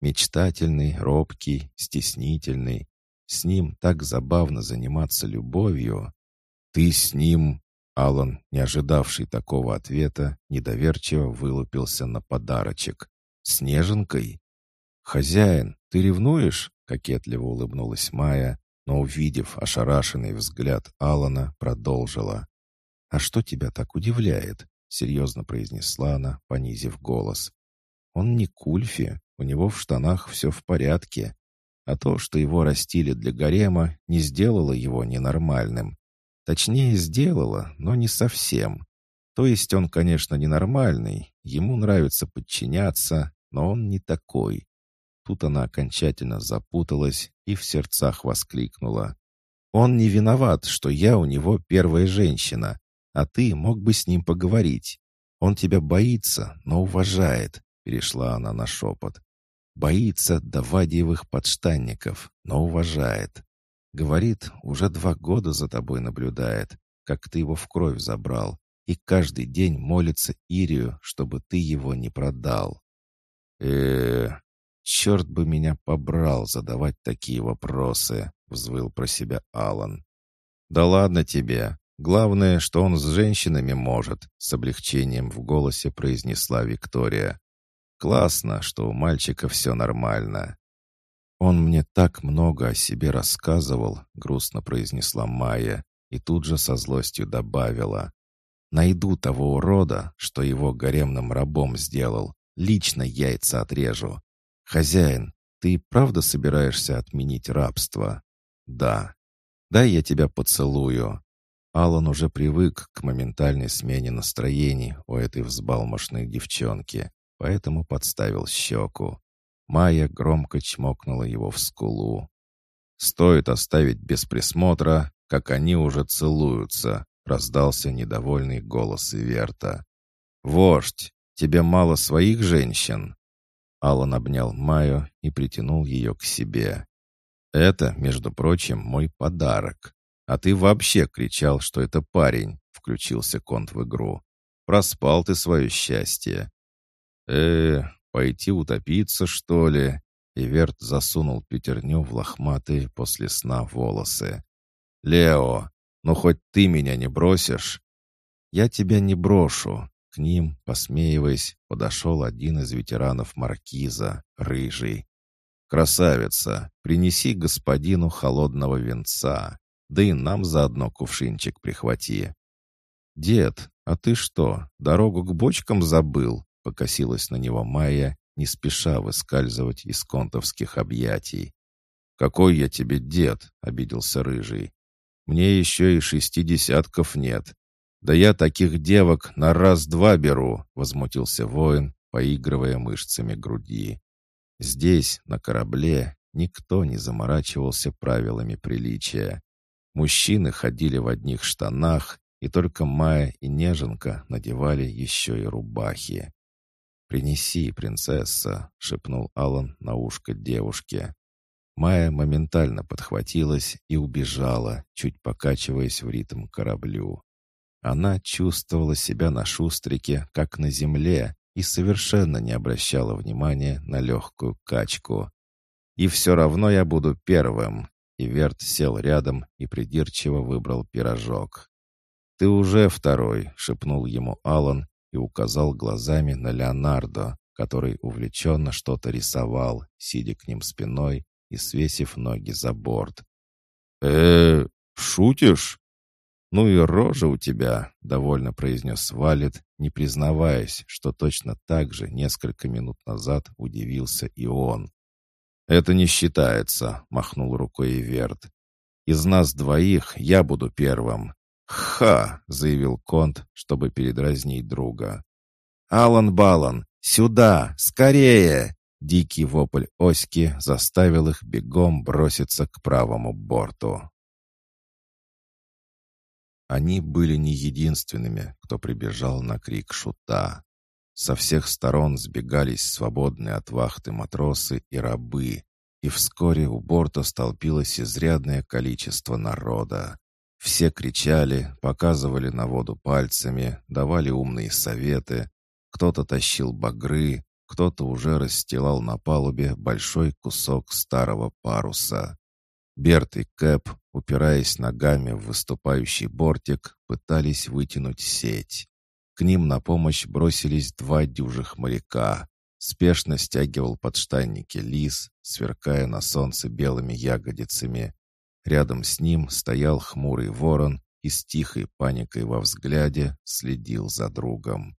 Мечтательный, робкий, стеснительный. С ним так забавно заниматься любовью. «Ты с ним...» Алан, не ожидавший такого ответа, недоверчиво вылупился на подарочек. «С неженкой?» «Хозяин, ты ревнуешь?» — кокетливо улыбнулась Майя, но, увидев ошарашенный взгляд Алана, продолжила. «А что тебя так удивляет?» — серьезно произнесла она, понизив голос. «Он не Кульфи, у него в штанах все в порядке. А то, что его растили для гарема, не сделало его ненормальным. Точнее, сделало, но не совсем. То есть он, конечно, ненормальный, ему нравится подчиняться, но он не такой. Тут она окончательно запуталась и в сердцах воскликнула. «Он не виноват, что я у него первая женщина, а ты мог бы с ним поговорить. Он тебя боится, но уважает», — перешла она на шепот. «Боится Давадиевых подштанников, но уважает. Говорит, уже два года за тобой наблюдает, как ты его в кровь забрал, и каждый день молится Ирию, чтобы ты его не продал. э черт бы меня побрал задавать такие вопросы, взвыл про себя Алан. Да ладно тебе. Главное, что он с женщинами может, с облегчением в голосе произнесла Виктория. Классно, что у мальчика все нормально. Он мне так много о себе рассказывал, грустно произнесла Майя и тут же со злостью добавила. Найду того урода, что его гаремным рабом сделал. Лично яйца отрежу. Хозяин, ты правда собираешься отменить рабство? Да. Дай я тебя поцелую. Алан уже привык к моментальной смене настроений у этой взбалмошной девчонки, поэтому подставил щеку. Майя громко чмокнула его в скулу. «Стоит оставить без присмотра, как они уже целуются», раздался недовольный голос Иверта. «Вождь, тебе мало своих женщин?» Алан обнял Майю и притянул ее к себе. «Это, между прочим, мой подарок. А ты вообще кричал, что это парень», — включился Конт в игру. «Проспал ты свое счастье». «Э, пойти утопиться, что ли?» Иверт засунул пятерню в лохматые после сна волосы. «Лео, ну хоть ты меня не бросишь?» «Я тебя не брошу». К ним, посмеиваясь, подошел один из ветеранов маркиза, рыжий. «Красавица, принеси господину холодного венца, да и нам заодно кувшинчик прихвати». «Дед, а ты что, дорогу к бочкам забыл?» — покосилась на него Майя, не спеша выскальзывать из контовских объятий. «Какой я тебе дед?» — обиделся Рыжий. Мне еще и шести десятков нет. Да я таких девок на раз-два беру, возмутился воин, поигрывая мышцами груди. Здесь, на корабле, никто не заморачивался правилами приличия. Мужчины ходили в одних штанах, и только Майя и Неженка надевали еще и рубахи. «Принеси, принцесса», — шепнул Алан на ушко девушке. Майя моментально подхватилась и убежала, чуть покачиваясь в ритм кораблю. Она чувствовала себя на шустрике, как на земле, и совершенно не обращала внимания на легкую качку. «И все равно я буду первым», — и Верт сел рядом и придирчиво выбрал пирожок. «Ты уже второй», — шепнул ему Алан и указал глазами на Леонардо, который увлеченно что-то рисовал, сидя к ним спиной и свесив ноги за борт. э шутишь?» «Ну и рожа у тебя», — довольно произнес Валет, не признаваясь, что точно так же несколько минут назад удивился и он. «Это не считается», — махнул рукой Иверт. «Из нас двоих я буду первым». «Ха!» — заявил Конт, чтобы передразнить друга. «Алан Балан, сюда, скорее!» Дикий вопль Оськи заставил их бегом броситься к правому борту. Они были не единственными, кто прибежал на крик шута. Со всех сторон сбегались свободные от вахты матросы и рабы, и вскоре у борта столпилось изрядное количество народа. Все кричали, показывали на воду пальцами, давали умные советы. Кто-то тащил багры, кто-то уже расстилал на палубе большой кусок старого паруса. Берт и Кэп, упираясь ногами в выступающий бортик, пытались вытянуть сеть. К ним на помощь бросились два дюжих моряка. Спешно стягивал подштанники лис, сверкая на солнце белыми ягодицами. Рядом с ним стоял хмурый ворон и с тихой паникой во взгляде следил за другом.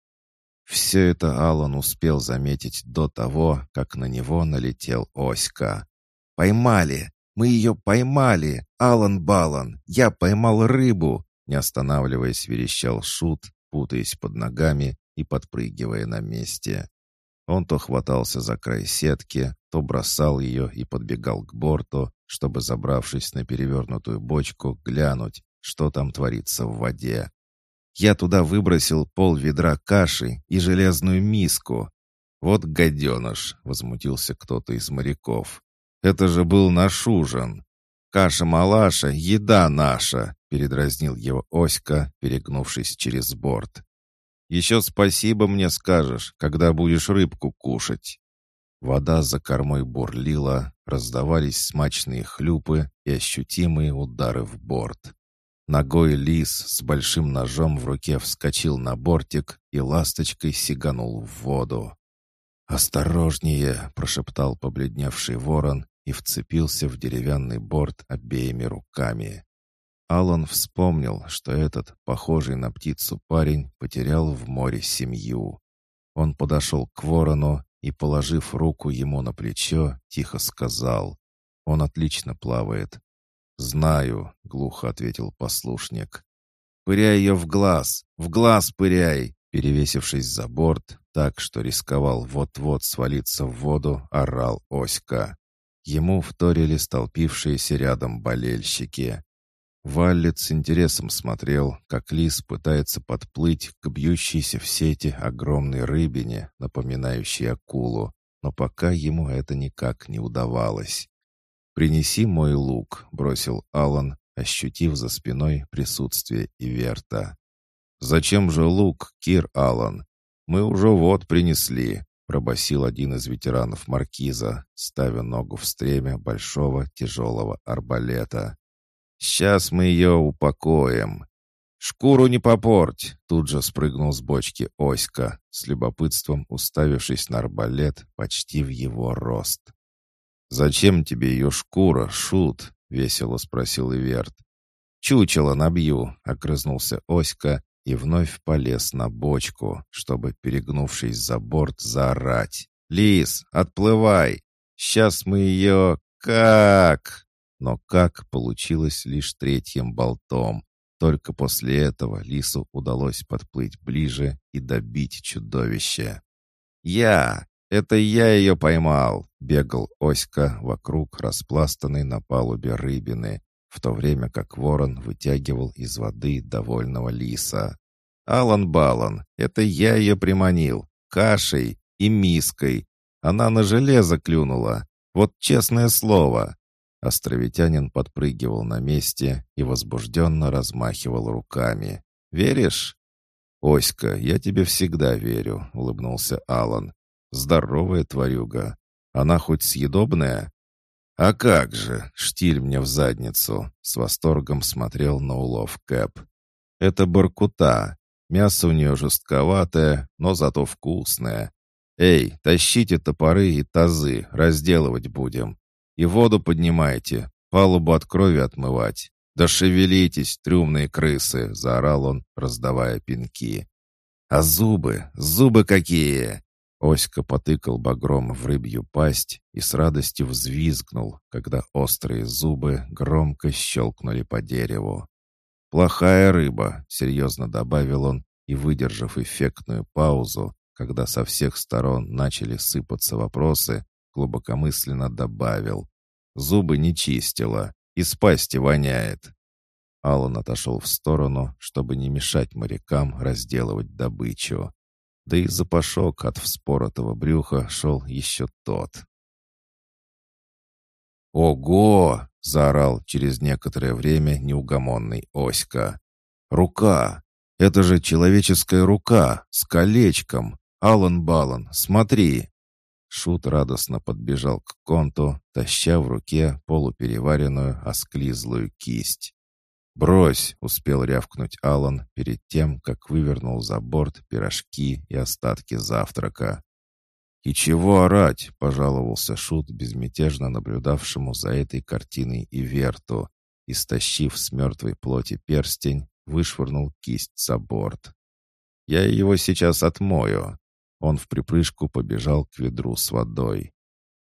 Все это Алан успел заметить до того, как на него налетел Оська. «Поймали! Мы ее поймали! Алан Балан! Я поймал рыбу!» Не останавливаясь, верещал Шут, путаясь под ногами и подпрыгивая на месте. Он то хватался за край сетки, то бросал ее и подбегал к борту, чтобы, забравшись на перевернутую бочку, глянуть, что там творится в воде. Я туда выбросил пол ведра каши и железную миску. «Вот гаденыш!» — возмутился кто-то из моряков. «Это же был наш ужин!» «Каша-малаша, еда наша!» — передразнил его Оська, перегнувшись через борт. «Еще спасибо мне скажешь, когда будешь рыбку кушать». Вода за кормой бурлила, раздавались смачные хлюпы и ощутимые удары в борт. Ногой лис с большим ножом в руке вскочил на бортик и ласточкой сиганул в воду. «Осторожнее!» — прошептал побледневший ворон и вцепился в деревянный борт обеими руками. Алан вспомнил, что этот, похожий на птицу парень, потерял в море семью. Он подошел к ворону и, положив руку ему на плечо, тихо сказал. «Он отлично плавает». «Знаю», — глухо ответил послушник. «Пыряй ее в глаз! В глаз пыряй!» Перевесившись за борт, так что рисковал вот-вот свалиться в воду, орал Оська. Ему вторили столпившиеся рядом болельщики. Валлет с интересом смотрел, как лис пытается подплыть к бьющейся в сети огромной рыбине, напоминающей акулу, но пока ему это никак не удавалось. «Принеси мой лук», — бросил Алан, ощутив за спиной присутствие Иверта. «Зачем же лук, Кир Алан? Мы уже вот принесли пробасил один из ветеранов маркиза, ставя ногу в стремя большого тяжелого арбалета. «Сейчас мы ее упокоим». «Шкуру не попорть!» — тут же спрыгнул с бочки Оська, с любопытством уставившись на арбалет почти в его рост. «Зачем тебе ее шкура, шут?» — весело спросил Иверт. «Чучело набью», — огрызнулся Оська и вновь полез на бочку, чтобы, перегнувшись за борт, заорать. «Лис, отплывай! Сейчас мы ее... как?» Но как получилось лишь третьим болтом. Только после этого лису удалось подплыть ближе и добить чудовище. «Я! Это я ее поймал!» — бегал Оська вокруг распластанной на палубе рыбины, в то время как ворон вытягивал из воды довольного лиса. «Алан Балан, это я ее приманил, кашей и миской. Она на железо клюнула. Вот честное слово». Островитянин подпрыгивал на месте и возбужденно размахивал руками. «Веришь?» «Оська, я тебе всегда верю», — улыбнулся Алан. «Здоровая тварюга. Она хоть съедобная?» «А как же!» — штиль мне в задницу. С восторгом смотрел на улов Кэп. «Это баркута. Мясо у нее жестковатое, но зато вкусное. Эй, тащите топоры и тазы, разделывать будем. И воду поднимайте, палубу от крови отмывать. «Да шевелитесь, трюмные крысы!» — заорал он, раздавая пинки. «А зубы? Зубы какие!» Оська потыкал багром в рыбью пасть и с радостью взвизгнул, когда острые зубы громко щелкнули по дереву. «Плохая рыба», — серьезно добавил он, и, выдержав эффектную паузу, когда со всех сторон начали сыпаться вопросы, глубокомысленно добавил. «Зубы не чистила, из пасти воняет». Аллан отошел в сторону, чтобы не мешать морякам разделывать добычу. Да и запашок от вспоротого брюха шел еще тот. «Ого!» — заорал через некоторое время неугомонный Оська. «Рука! Это же человеческая рука с колечком! Алан Балан, смотри!» Шут радостно подбежал к конту, таща в руке полупереваренную осклизлую кисть. «Брось!» — успел рявкнуть Алан перед тем, как вывернул за борт пирожки и остатки завтрака. «И чего орать?» — пожаловался Шут, безмятежно наблюдавшему за этой картиной и верту, и, стащив с мертвой плоти перстень, вышвырнул кисть за борт. «Я его сейчас отмою». Он в припрыжку побежал к ведру с водой.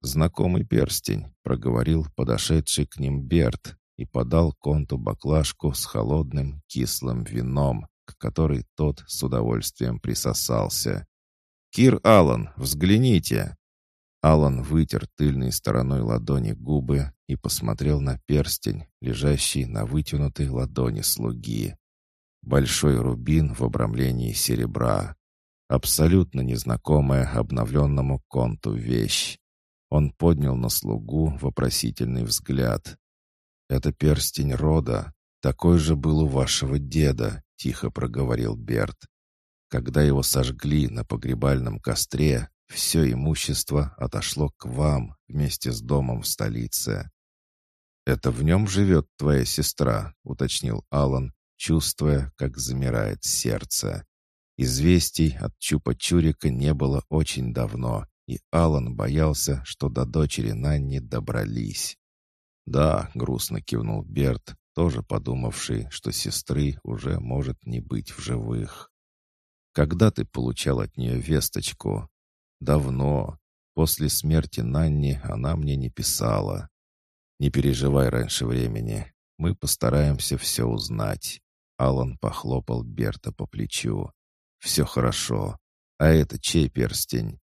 «Знакомый перстень», — проговорил подошедший к ним Берт, и подал Конту баклажку с холодным кислым вином, к которой тот с удовольствием присосался. «Кир Аллан, взгляните!» Алан вытер тыльной стороной ладони губы и посмотрел на перстень, лежащий на вытянутой ладони слуги. Большой рубин в обрамлении серебра. Абсолютно незнакомая обновленному конту вещь. Он поднял на слугу вопросительный взгляд. «Это перстень рода. Такой же был у вашего деда», — тихо проговорил Берт. «Когда его сожгли на погребальном костре, все имущество отошло к вам вместе с домом в столице. «Это в нем живет твоя сестра», — уточнил Алан, чувствуя, как замирает сердце. Известий от Чупа-Чурика не было очень давно, и Алан боялся, что до дочери Нанни добрались. «Да», — грустно кивнул Берт, тоже подумавший, что сестры уже может не быть в живых. «Когда ты получал от нее весточку?» Давно. После смерти Нанни она мне не писала. Не переживай раньше времени. Мы постараемся все узнать. Алан похлопал Берта по плечу. Все хорошо. А это чей перстень?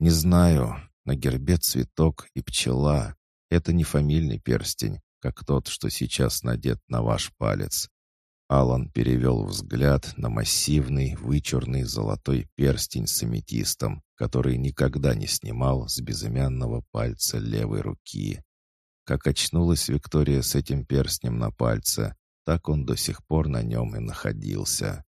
Не знаю. На гербе цветок и пчела. Это не фамильный перстень, как тот, что сейчас надет на ваш палец. Алан перевел взгляд на массивный, вычурный золотой перстень с аметистом, который никогда не снимал с безымянного пальца левой руки. Как очнулась Виктория с этим перстнем на пальце, так он до сих пор на нем и находился.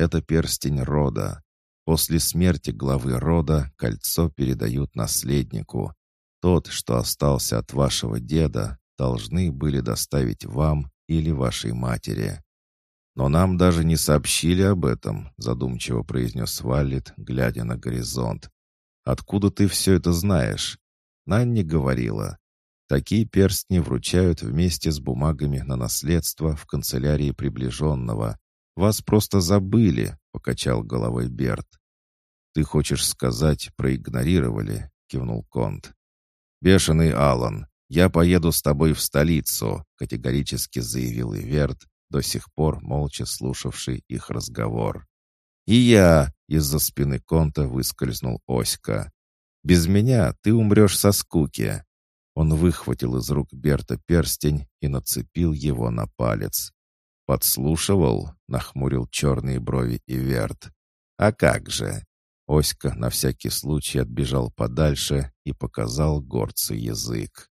Это перстень рода. После смерти главы рода кольцо передают наследнику. Тот, что остался от вашего деда, должны были доставить вам или вашей матери. «Но нам даже не сообщили об этом», — задумчиво произнес Валлет, глядя на горизонт. «Откуда ты все это знаешь?» Нанни говорила. «Такие перстни вручают вместе с бумагами на наследство в канцелярии приближенного. Вас просто забыли», — покачал головой Берт. «Ты хочешь сказать, проигнорировали?» — кивнул Конт. «Бешеный Алан, я поеду с тобой в столицу», — категорически заявил Иверт, до сих пор молча слушавший их разговор. «И я!» — из-за спины Конта выскользнул Оська. «Без меня ты умрешь со скуки!» Он выхватил из рук Берта перстень и нацепил его на палец. «Подслушивал?» — нахмурил черные брови и Верт. «А как же?» Оська на всякий случай отбежал подальше и показал горцу язык.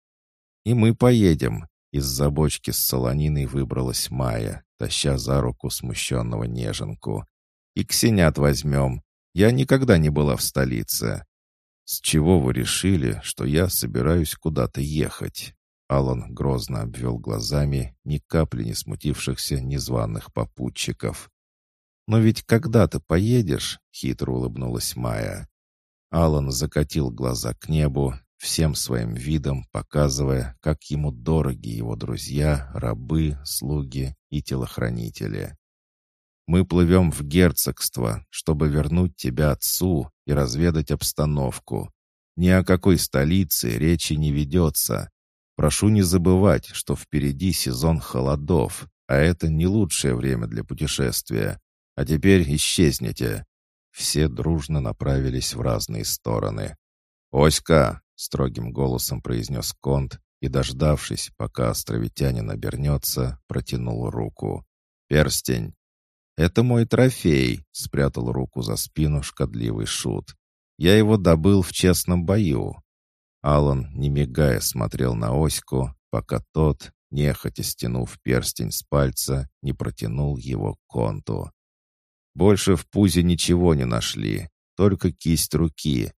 «И мы поедем. Из-за бочки с солониной выбралась Майя, таща за руку смущенного неженку. «И ксенят возьмем. Я никогда не была в столице». «С чего вы решили, что я собираюсь куда-то ехать?» Алан грозно обвел глазами ни капли не смутившихся незваных попутчиков. «Но ведь когда ты поедешь?» — хитро улыбнулась Майя. Алан закатил глаза к небу всем своим видом показывая, как ему дороги его друзья, рабы, слуги и телохранители. «Мы плывем в герцогство, чтобы вернуть тебя отцу и разведать обстановку. Ни о какой столице речи не ведется. Прошу не забывать, что впереди сезон холодов, а это не лучшее время для путешествия. А теперь исчезните». Все дружно направились в разные стороны. «Оська, — строгим голосом произнес Конт и, дождавшись, пока островитянин обернется, протянул руку. «Перстень!» «Это мой трофей», — спрятал руку за спину шкодливый шут. «Я его добыл в честном бою». Алан, не мигая, смотрел на оську, пока тот, нехотя стянув перстень с пальца, не протянул его к конту. Больше в пузе ничего не нашли, только кисть руки,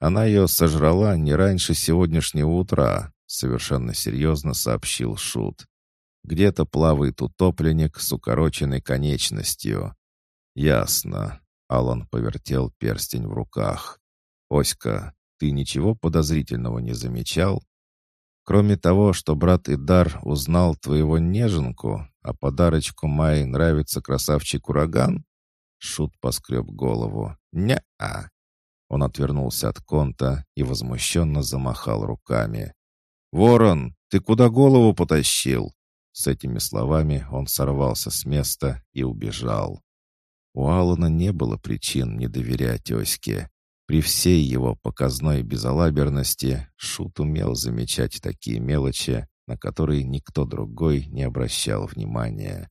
она ее сожрала не раньше сегодняшнего утра, совершенно серьезно сообщил Шут. Где-то плавает утопленник с укороченной конечностью. Ясно. Алан повертел перстень в руках. Оська, ты ничего подозрительного не замечал? Кроме того, что брат Идар узнал твоего неженку, а подарочку Майи нравится красавчик ураган? Шут поскреб голову. Не-а. Он отвернулся от конта и возмущенно замахал руками. «Ворон, ты куда голову потащил?» С этими словами он сорвался с места и убежал. У Алана не было причин не доверять Оське. При всей его показной безалаберности Шут умел замечать такие мелочи, на которые никто другой не обращал внимания.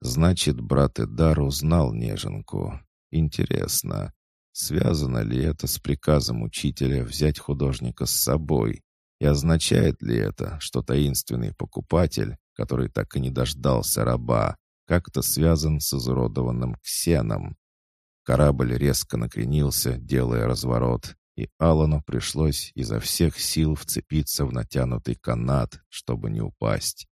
Значит, брат Эдар узнал неженку. Интересно, связано ли это с приказом учителя взять художника с собой? И означает ли это, что таинственный покупатель, который так и не дождался раба, как-то связан с изуродованным ксеном? Корабль резко накренился, делая разворот, и Алану пришлось изо всех сил вцепиться в натянутый канат, чтобы не упасть.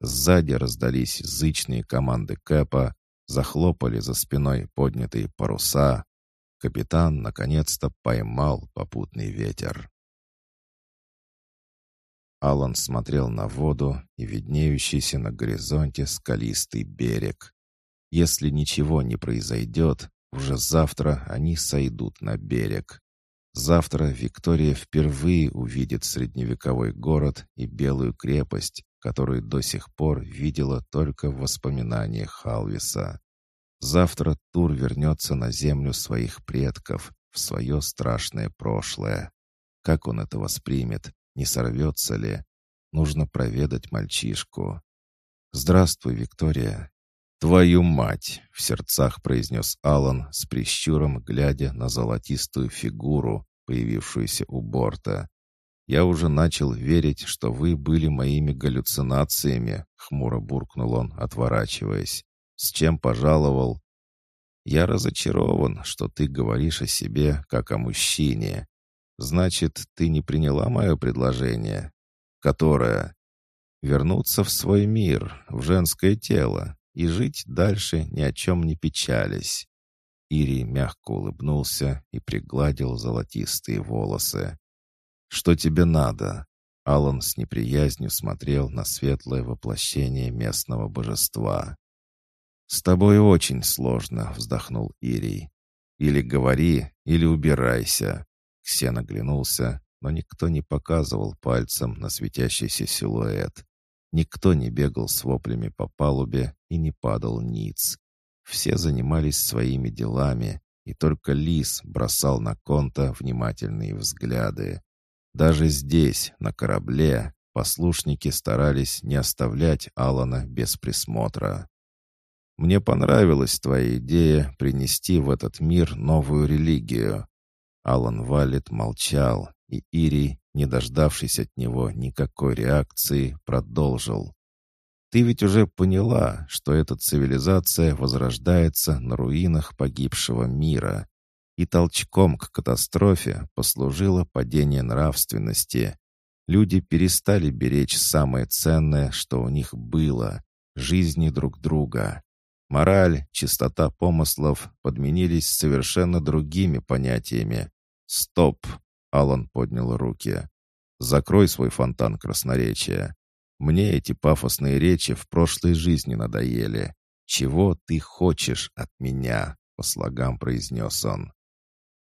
Сзади раздались зычные команды Кэпа, захлопали за спиной поднятые паруса. Капитан наконец-то поймал попутный ветер. Алан смотрел на воду и виднеющийся на горизонте скалистый берег. Если ничего не произойдет, уже завтра они сойдут на берег. Завтра Виктория впервые увидит средневековой город и белую крепость, которую до сих пор видела только в воспоминаниях Халвиса. Завтра Тур вернется на землю своих предков, в свое страшное прошлое. Как он это воспримет? Не сорвется ли? Нужно проведать мальчишку. «Здравствуй, Виктория!» «Твою мать!» — в сердцах произнес Алан с прищуром, глядя на золотистую фигуру, появившуюся у борта. «Я уже начал верить, что вы были моими галлюцинациями», — хмуро буркнул он, отворачиваясь. «С чем пожаловал?» «Я разочарован, что ты говоришь о себе, как о мужчине. Значит, ты не приняла мое предложение?» «Которое?» «Вернуться в свой мир, в женское тело, и жить дальше ни о чем не печались. Ири мягко улыбнулся и пригладил золотистые волосы. «Что тебе надо?» Алан с неприязнью смотрел на светлое воплощение местного божества. «С тобой очень сложно», — вздохнул Ирий. «Или говори, или убирайся». Ксен оглянулся, но никто не показывал пальцем на светящийся силуэт. Никто не бегал с воплями по палубе и не падал ниц. Все занимались своими делами, и только Лис бросал на Конта внимательные взгляды. Даже здесь, на корабле, послушники старались не оставлять Алана без присмотра. «Мне понравилась твоя идея принести в этот мир новую религию». Алан Валет молчал, и Ири, не дождавшись от него никакой реакции, продолжил. «Ты ведь уже поняла, что эта цивилизация возрождается на руинах погибшего мира, и толчком к катастрофе послужило падение нравственности. Люди перестали беречь самое ценное, что у них было — жизни друг друга. Мораль, чистота помыслов подменились совершенно другими понятиями. Стоп! Алан поднял руки. «Закрой свой фонтан красноречия. Мне эти пафосные речи в прошлой жизни надоели. Чего ты хочешь от меня?» — по слогам произнес он.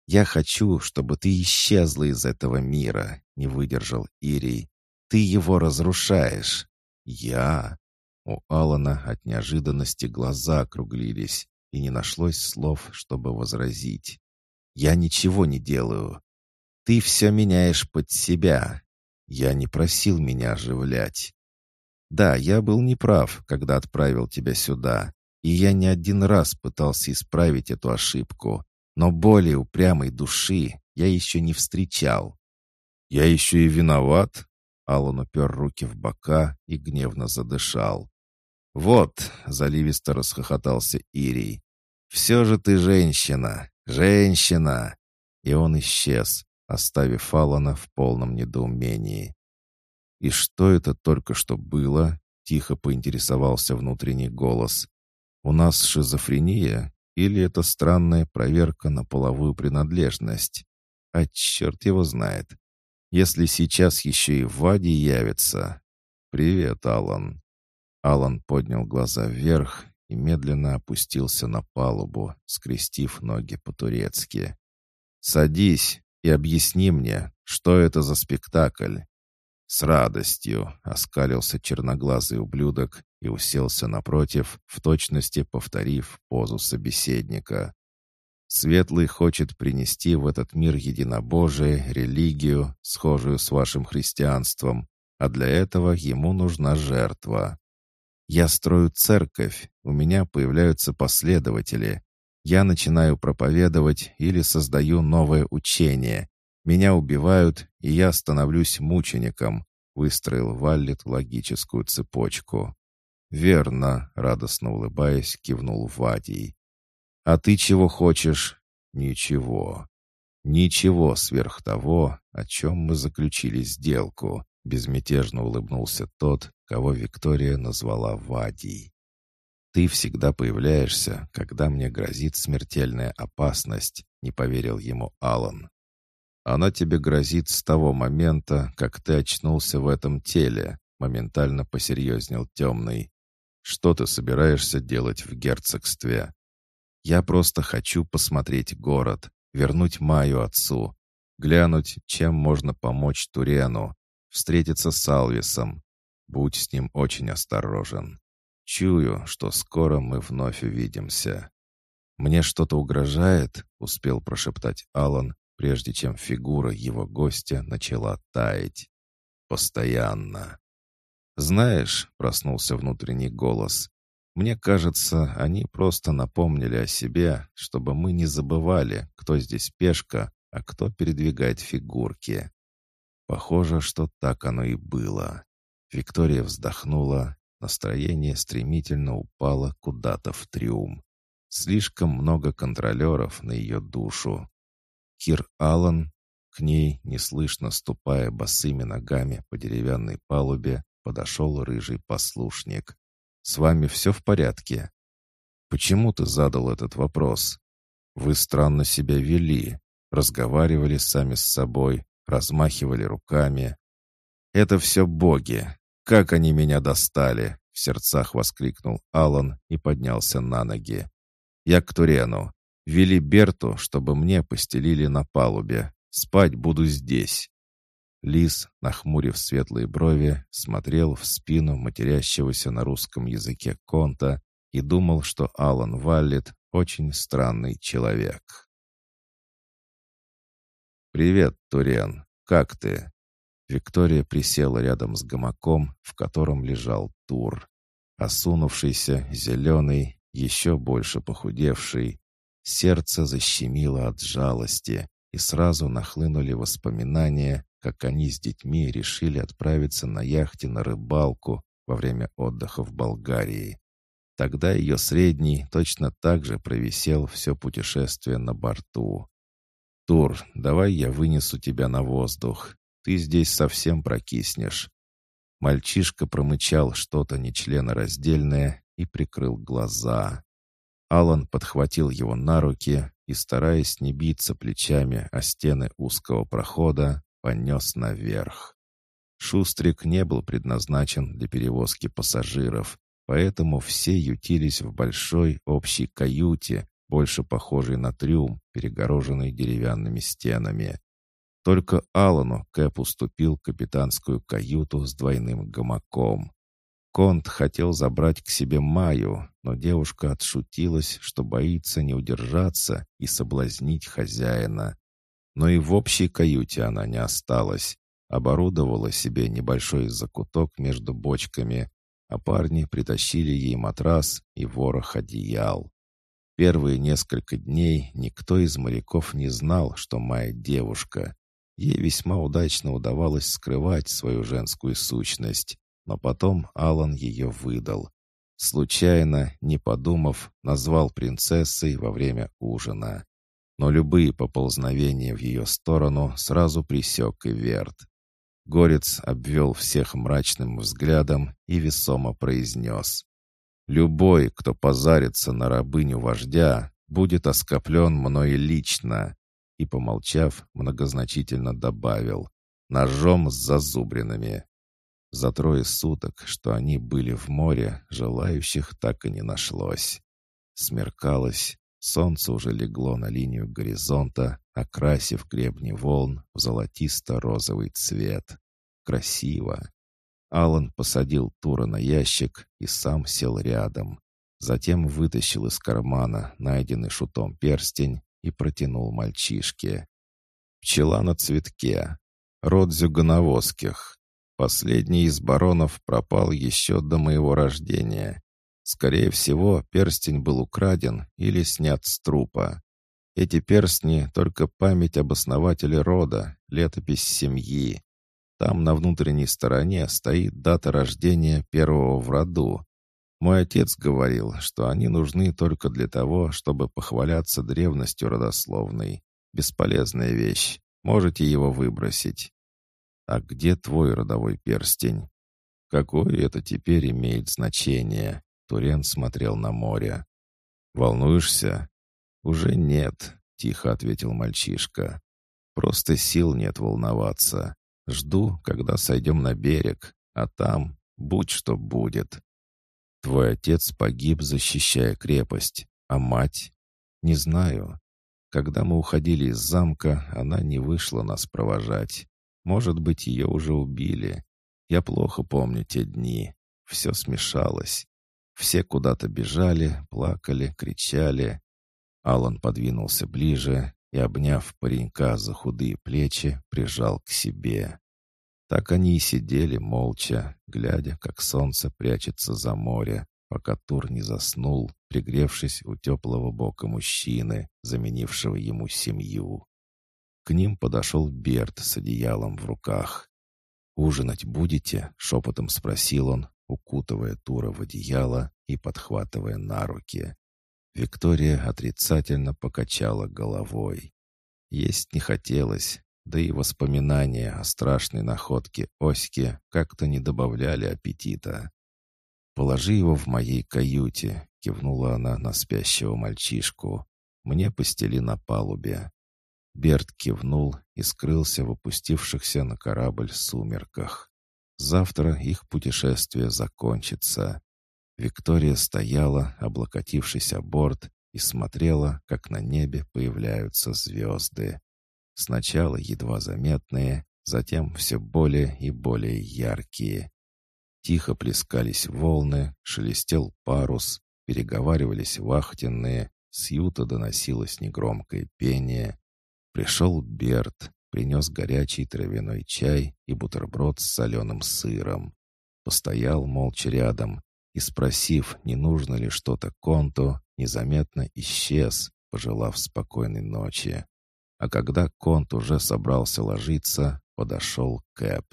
«Я хочу, чтобы ты исчезла из этого мира», — не выдержал Ирий. «Ты его разрушаешь». «Я?» У Алана от неожиданности глаза округлились, и не нашлось слов, чтобы возразить. «Я ничего не делаю. Ты все меняешь под себя. Я не просил меня оживлять. Да, я был неправ, когда отправил тебя сюда, и я не один раз пытался исправить эту ошибку, но более упрямой души я еще не встречал. Я еще и виноват? Аллан упер руки в бока и гневно задышал. «Вот», — заливисто расхохотался Ирий, — «все же ты женщина, женщина!» И он исчез, оставив Алана в полном недоумении. «И что это только что было?» — тихо поинтересовался внутренний голос. «У нас шизофрения или это странная проверка на половую принадлежность? А черт его знает. Если сейчас еще и Вади явится...» «Привет, Алан». Алан поднял глаза вверх и медленно опустился на палубу, скрестив ноги по-турецки. «Садись и объясни мне, что это за спектакль». С радостью оскалился черноглазый ублюдок и уселся напротив, в точности повторив позу собеседника. Светлый хочет принести в этот мир единобожие, религию, схожую с вашим христианством, а для этого ему нужна жертва. Я строю церковь, у меня появляются последователи. Я начинаю проповедовать или создаю новое учение. Меня убивают, и я становлюсь мучеником», — выстроил Валлет логическую цепочку. «Верно», — радостно улыбаясь, кивнул Вадий. «А ты чего хочешь?» «Ничего. Ничего сверх того, о чем мы заключили сделку», — безмятежно улыбнулся тот, кого Виктория назвала Вадий. «Ты всегда появляешься, когда мне грозит смертельная опасность», — не поверил ему Алан. «Она тебе грозит с того момента, как ты очнулся в этом теле», — моментально посерьезнел темный. «Что ты собираешься делать в герцогстве?» «Я просто хочу посмотреть город, вернуть Маю отцу, глянуть, чем можно помочь Турену, встретиться с Алвисом. Будь с ним очень осторожен. Чую, что скоро мы вновь увидимся. «Мне что-то угрожает?» — успел прошептать Алан, прежде чем фигура его гостя начала таять. «Постоянно». «Знаешь», — проснулся внутренний голос, «мне кажется, они просто напомнили о себе, чтобы мы не забывали, кто здесь пешка, а кто передвигает фигурки». Похоже, что так оно и было. Виктория вздохнула Настроение стремительно упало куда-то в трюм. Слишком много контролеров на ее душу. Кир Аллан, к ней, неслышно ступая босыми ногами по деревянной палубе, подошел рыжий послушник. «С вами все в порядке?» «Почему ты задал этот вопрос?» «Вы странно себя вели, разговаривали сами с собой, размахивали руками. Это все боги, «Как они меня достали!» — в сердцах воскликнул Алан и поднялся на ноги. «Я к Турену. Вели Берту, чтобы мне постелили на палубе. Спать буду здесь». Лис, нахмурив светлые брови, смотрел в спину матерящегося на русском языке Конта и думал, что Алан Валлет очень странный человек. «Привет, Турен. Как ты?» Виктория присела рядом с гамаком, в котором лежал Тур. Осунувшийся, зеленый, еще больше похудевший. Сердце защемило от жалости, и сразу нахлынули воспоминания, как они с детьми решили отправиться на яхте на рыбалку во время отдыха в Болгарии. Тогда ее средний точно так же провисел все путешествие на борту. «Тур, давай я вынесу тебя на воздух. Ты здесь совсем прокиснешь». Мальчишка промычал что-то нечленораздельное и прикрыл глаза. Алан подхватил его на руки и, стараясь не биться плечами о стены узкого прохода, понес наверх. Шустрик не был предназначен для перевозки пассажиров, поэтому все ютились в большой общей каюте, больше похожей на трюм, перегороженной деревянными стенами. Только Алану Кэп уступил капитанскую каюту с двойным гамаком. Конт хотел забрать к себе Маю, но девушка отшутилась, что боится не удержаться и соблазнить хозяина. Но и в общей каюте она не осталась. Оборудовала себе небольшой закуток между бочками, а парни притащили ей матрас и ворох одеял. Первые несколько дней никто из моряков не знал, что Майя девушка, Ей весьма удачно удавалось скрывать свою женскую сущность, но потом Алан ее выдал. Случайно, не подумав, назвал принцессой во время ужина. Но любые поползновения в ее сторону сразу присек и Верт. Горец обвел всех мрачным взглядом и весомо произнес. «Любой, кто позарится на рабыню вождя, будет оскоплен мной лично и, помолчав, многозначительно добавил «ножом с зазубринами». За трое суток, что они были в море, желающих так и не нашлось. Смеркалось, солнце уже легло на линию горизонта, окрасив гребни волн в золотисто-розовый цвет. Красиво. Алан посадил Тура на ящик и сам сел рядом. Затем вытащил из кармана найденный шутом перстень и протянул мальчишке. «Пчела на цветке. Род зюгановозских. Последний из баронов пропал еще до моего рождения. Скорее всего, перстень был украден или снят с трупа. Эти перстни — только память об основателе рода, летопись семьи. Там на внутренней стороне стоит дата рождения первого в роду. Мой отец говорил, что они нужны только для того, чтобы похваляться древностью родословной. Бесполезная вещь. Можете его выбросить. А где твой родовой перстень? Какое это теперь имеет значение? Турен смотрел на море. Волнуешься? Уже нет, тихо ответил мальчишка. Просто сил нет волноваться. Жду, когда сойдем на берег, а там будь что будет. Твой отец погиб, защищая крепость, а мать? Не знаю. Когда мы уходили из замка, она не вышла нас провожать. Может быть, ее уже убили. Я плохо помню те дни. Все смешалось. Все куда-то бежали, плакали, кричали. Алан подвинулся ближе, и, обняв паренька за худые плечи, прижал к себе. Так они и сидели молча, глядя, как солнце прячется за море, пока Тур не заснул, пригревшись у теплого бока мужчины, заменившего ему семью. К ним подошел Берт с одеялом в руках. «Ужинать будете?» — шепотом спросил он, укутывая Тура в одеяло и подхватывая на руки. Виктория отрицательно покачала головой. Есть не хотелось, да и воспоминания о страшной находке Оськи как-то не добавляли аппетита. «Положи его в моей каюте», — кивнула она на спящего мальчишку. «Мне постели на палубе». Берт кивнул и скрылся в опустившихся на корабль сумерках. Завтра их путешествие закончится. Виктория стояла, облокотившись о борт, и смотрела, как на небе появляются звезды. Сначала едва заметные, затем все более и более яркие. Тихо плескались волны, шелестел парус, переговаривались вахтенные, с юта доносилось негромкое пение. Пришел Берт, принес горячий травяной чай и бутерброд с соленым сыром. Постоял молча рядом, и, спросив, не нужно ли что-то Конту, незаметно исчез, пожелав спокойной ночи. А когда Конт уже собрался ложиться, подошел Кэп.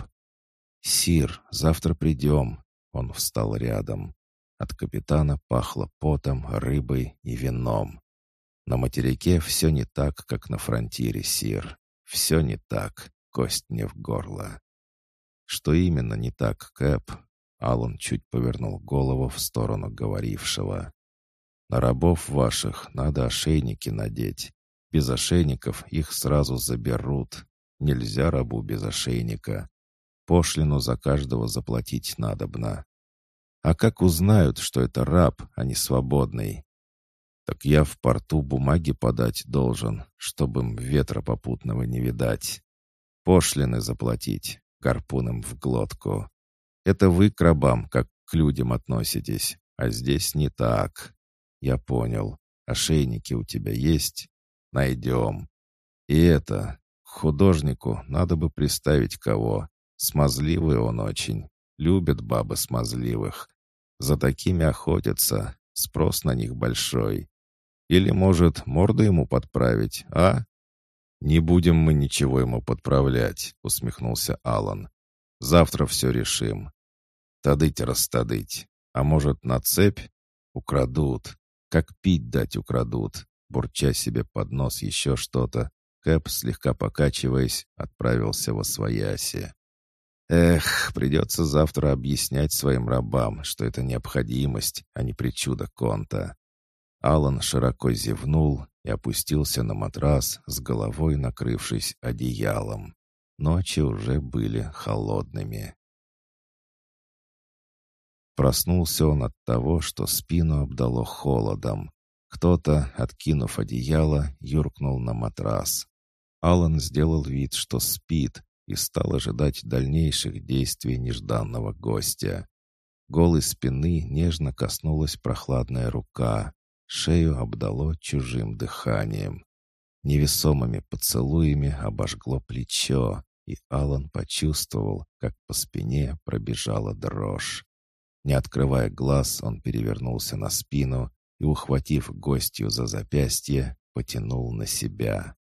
«Сир, завтра придем». Он встал рядом. От капитана пахло потом, рыбой и вином. На материке все не так, как на фронтире, Сир. Все не так, кость не в горло. Что именно не так, Кэп, Алан чуть повернул голову в сторону говорившего. «На рабов ваших надо ошейники надеть. Без ошейников их сразу заберут. Нельзя рабу без ошейника. Пошлину за каждого заплатить надобно. А как узнают, что это раб, а не свободный? Так я в порту бумаги подать должен, чтобы им ветра попутного не видать. Пошлины заплатить, гарпуном в глотку. Это вы к рабам, как к людям относитесь, а здесь не так. Я понял. Ошейники у тебя есть? Найдем. И это, к художнику надо бы приставить кого. Смазливый он очень. Любят бабы смазливых. За такими охотятся. Спрос на них большой. Или, может, морду ему подправить, а? «Не будем мы ничего ему подправлять», — усмехнулся Алан. «Завтра все решим. Тадыть-растадыть. А может, на цепь? Украдут. Как пить дать украдут. Бурча себе под нос еще что-то, Кэп, слегка покачиваясь, отправился во свояси. Эх, придется завтра объяснять своим рабам, что это необходимость, а не причуда Конта. Алан широко зевнул и опустился на матрас, с головой накрывшись одеялом. Ночи уже были холодными. Проснулся он от того, что спину обдало холодом. Кто-то, откинув одеяло, юркнул на матрас. Алан сделал вид, что спит, и стал ожидать дальнейших действий нежданного гостя. Голой спины нежно коснулась прохладная рука, шею обдало чужим дыханием. Невесомыми поцелуями обожгло плечо, и Алан почувствовал, как по спине пробежала дрожь. Не открывая глаз, он перевернулся на спину и, ухватив гостью за запястье, потянул на себя.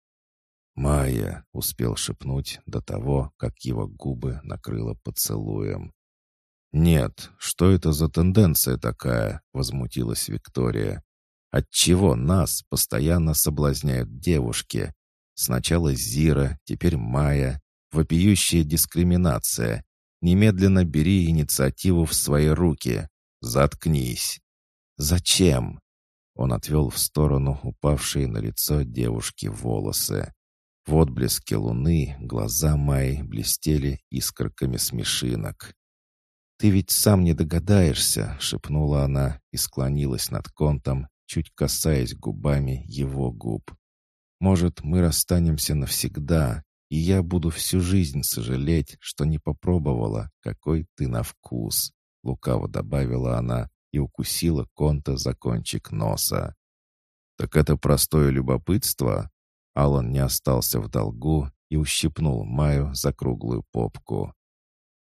«Майя!» — успел шепнуть до того, как его губы накрыло поцелуем. «Нет, что это за тенденция такая?» — возмутилась Виктория. «Отчего нас постоянно соблазняют девушки? Сначала Зира, теперь Майя. Вопиющая дискриминация. Немедленно бери инициативу в свои руки. Заткнись». «Зачем?» Он отвел в сторону упавшие на лицо девушки волосы. В отблеске луны глаза Майи блестели искорками смешинок. «Ты ведь сам не догадаешься», — шепнула она и склонилась над контом, чуть касаясь губами его губ. «Может, мы расстанемся навсегда, и я буду всю жизнь сожалеть, что не попробовала, какой ты на вкус», — лукаво добавила она и укусила конта за кончик носа. «Так это простое любопытство?» Алан не остался в долгу и ущипнул Маю за круглую попку.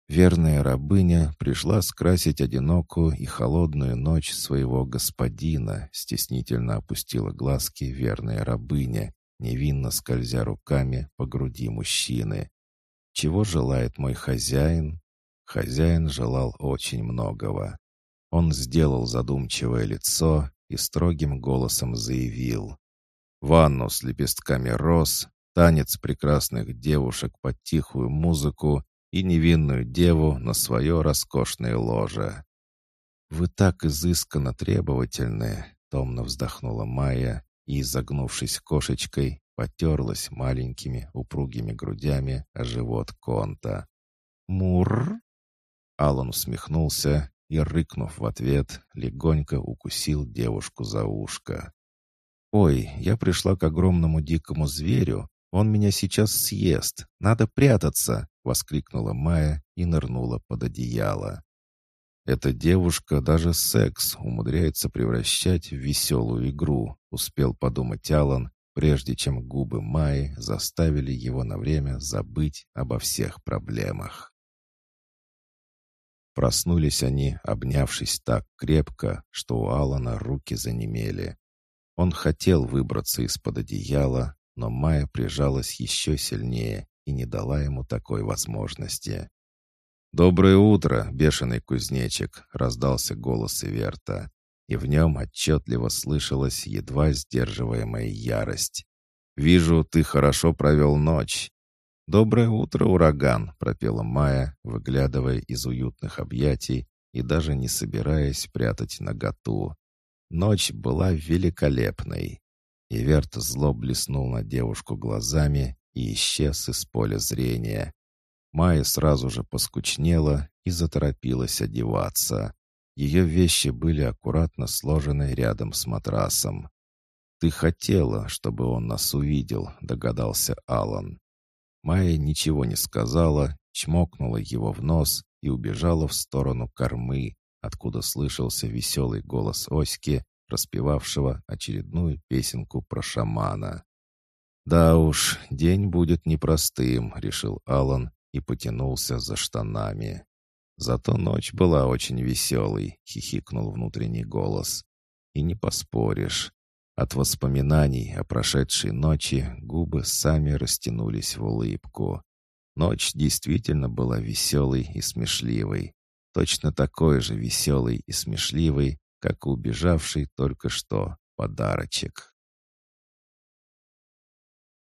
Верная рабыня пришла скрасить одинокую и холодную ночь своего господина, стеснительно опустила глазки верная рабыня, невинно скользя руками по груди мужчины. Чего желает мой хозяин? Хозяин желал очень многого. Он сделал задумчивое лицо и строгим голосом заявил ванну с лепестками роз, танец прекрасных девушек под тихую музыку и невинную деву на свое роскошное ложе. «Вы так изысканно требовательны», — томно вздохнула Майя и, изогнувшись кошечкой, потерлась маленькими упругими грудями о живот Конта. «Мур!» Алан усмехнулся и, рыкнув в ответ, легонько укусил девушку за ушко. «Ой, я пришла к огромному дикому зверю. Он меня сейчас съест. Надо прятаться!» — воскликнула Майя и нырнула под одеяло. «Эта девушка даже секс умудряется превращать в веселую игру», — успел подумать Алан, прежде чем губы Майи заставили его на время забыть обо всех проблемах. Проснулись они, обнявшись так крепко, что у Алана руки занемели. Он хотел выбраться из-под одеяла, но Майя прижалась еще сильнее и не дала ему такой возможности. «Доброе утро, бешеный кузнечик!» — раздался голос Иверта, и в нем отчетливо слышалась едва сдерживаемая ярость. «Вижу, ты хорошо провел ночь». «Доброе утро, ураган!» — пропела Майя, выглядывая из уютных объятий и даже не собираясь прятать наготу. Ночь была великолепной. Иверт зло блеснул на девушку глазами и исчез из поля зрения. Майя сразу же поскучнела и заторопилась одеваться. Ее вещи были аккуратно сложены рядом с матрасом. «Ты хотела, чтобы он нас увидел», — догадался Алан. Майя ничего не сказала, чмокнула его в нос и убежала в сторону кормы, откуда слышался веселый голос Оськи, распевавшего очередную песенку про шамана. «Да уж, день будет непростым», — решил Алан и потянулся за штанами. «Зато ночь была очень веселой», — хихикнул внутренний голос. «И не поспоришь». От воспоминаний о прошедшей ночи губы сами растянулись в улыбку. Ночь действительно была веселой и смешливой точно такой же веселый и смешливый, как убежавший только что подарочек.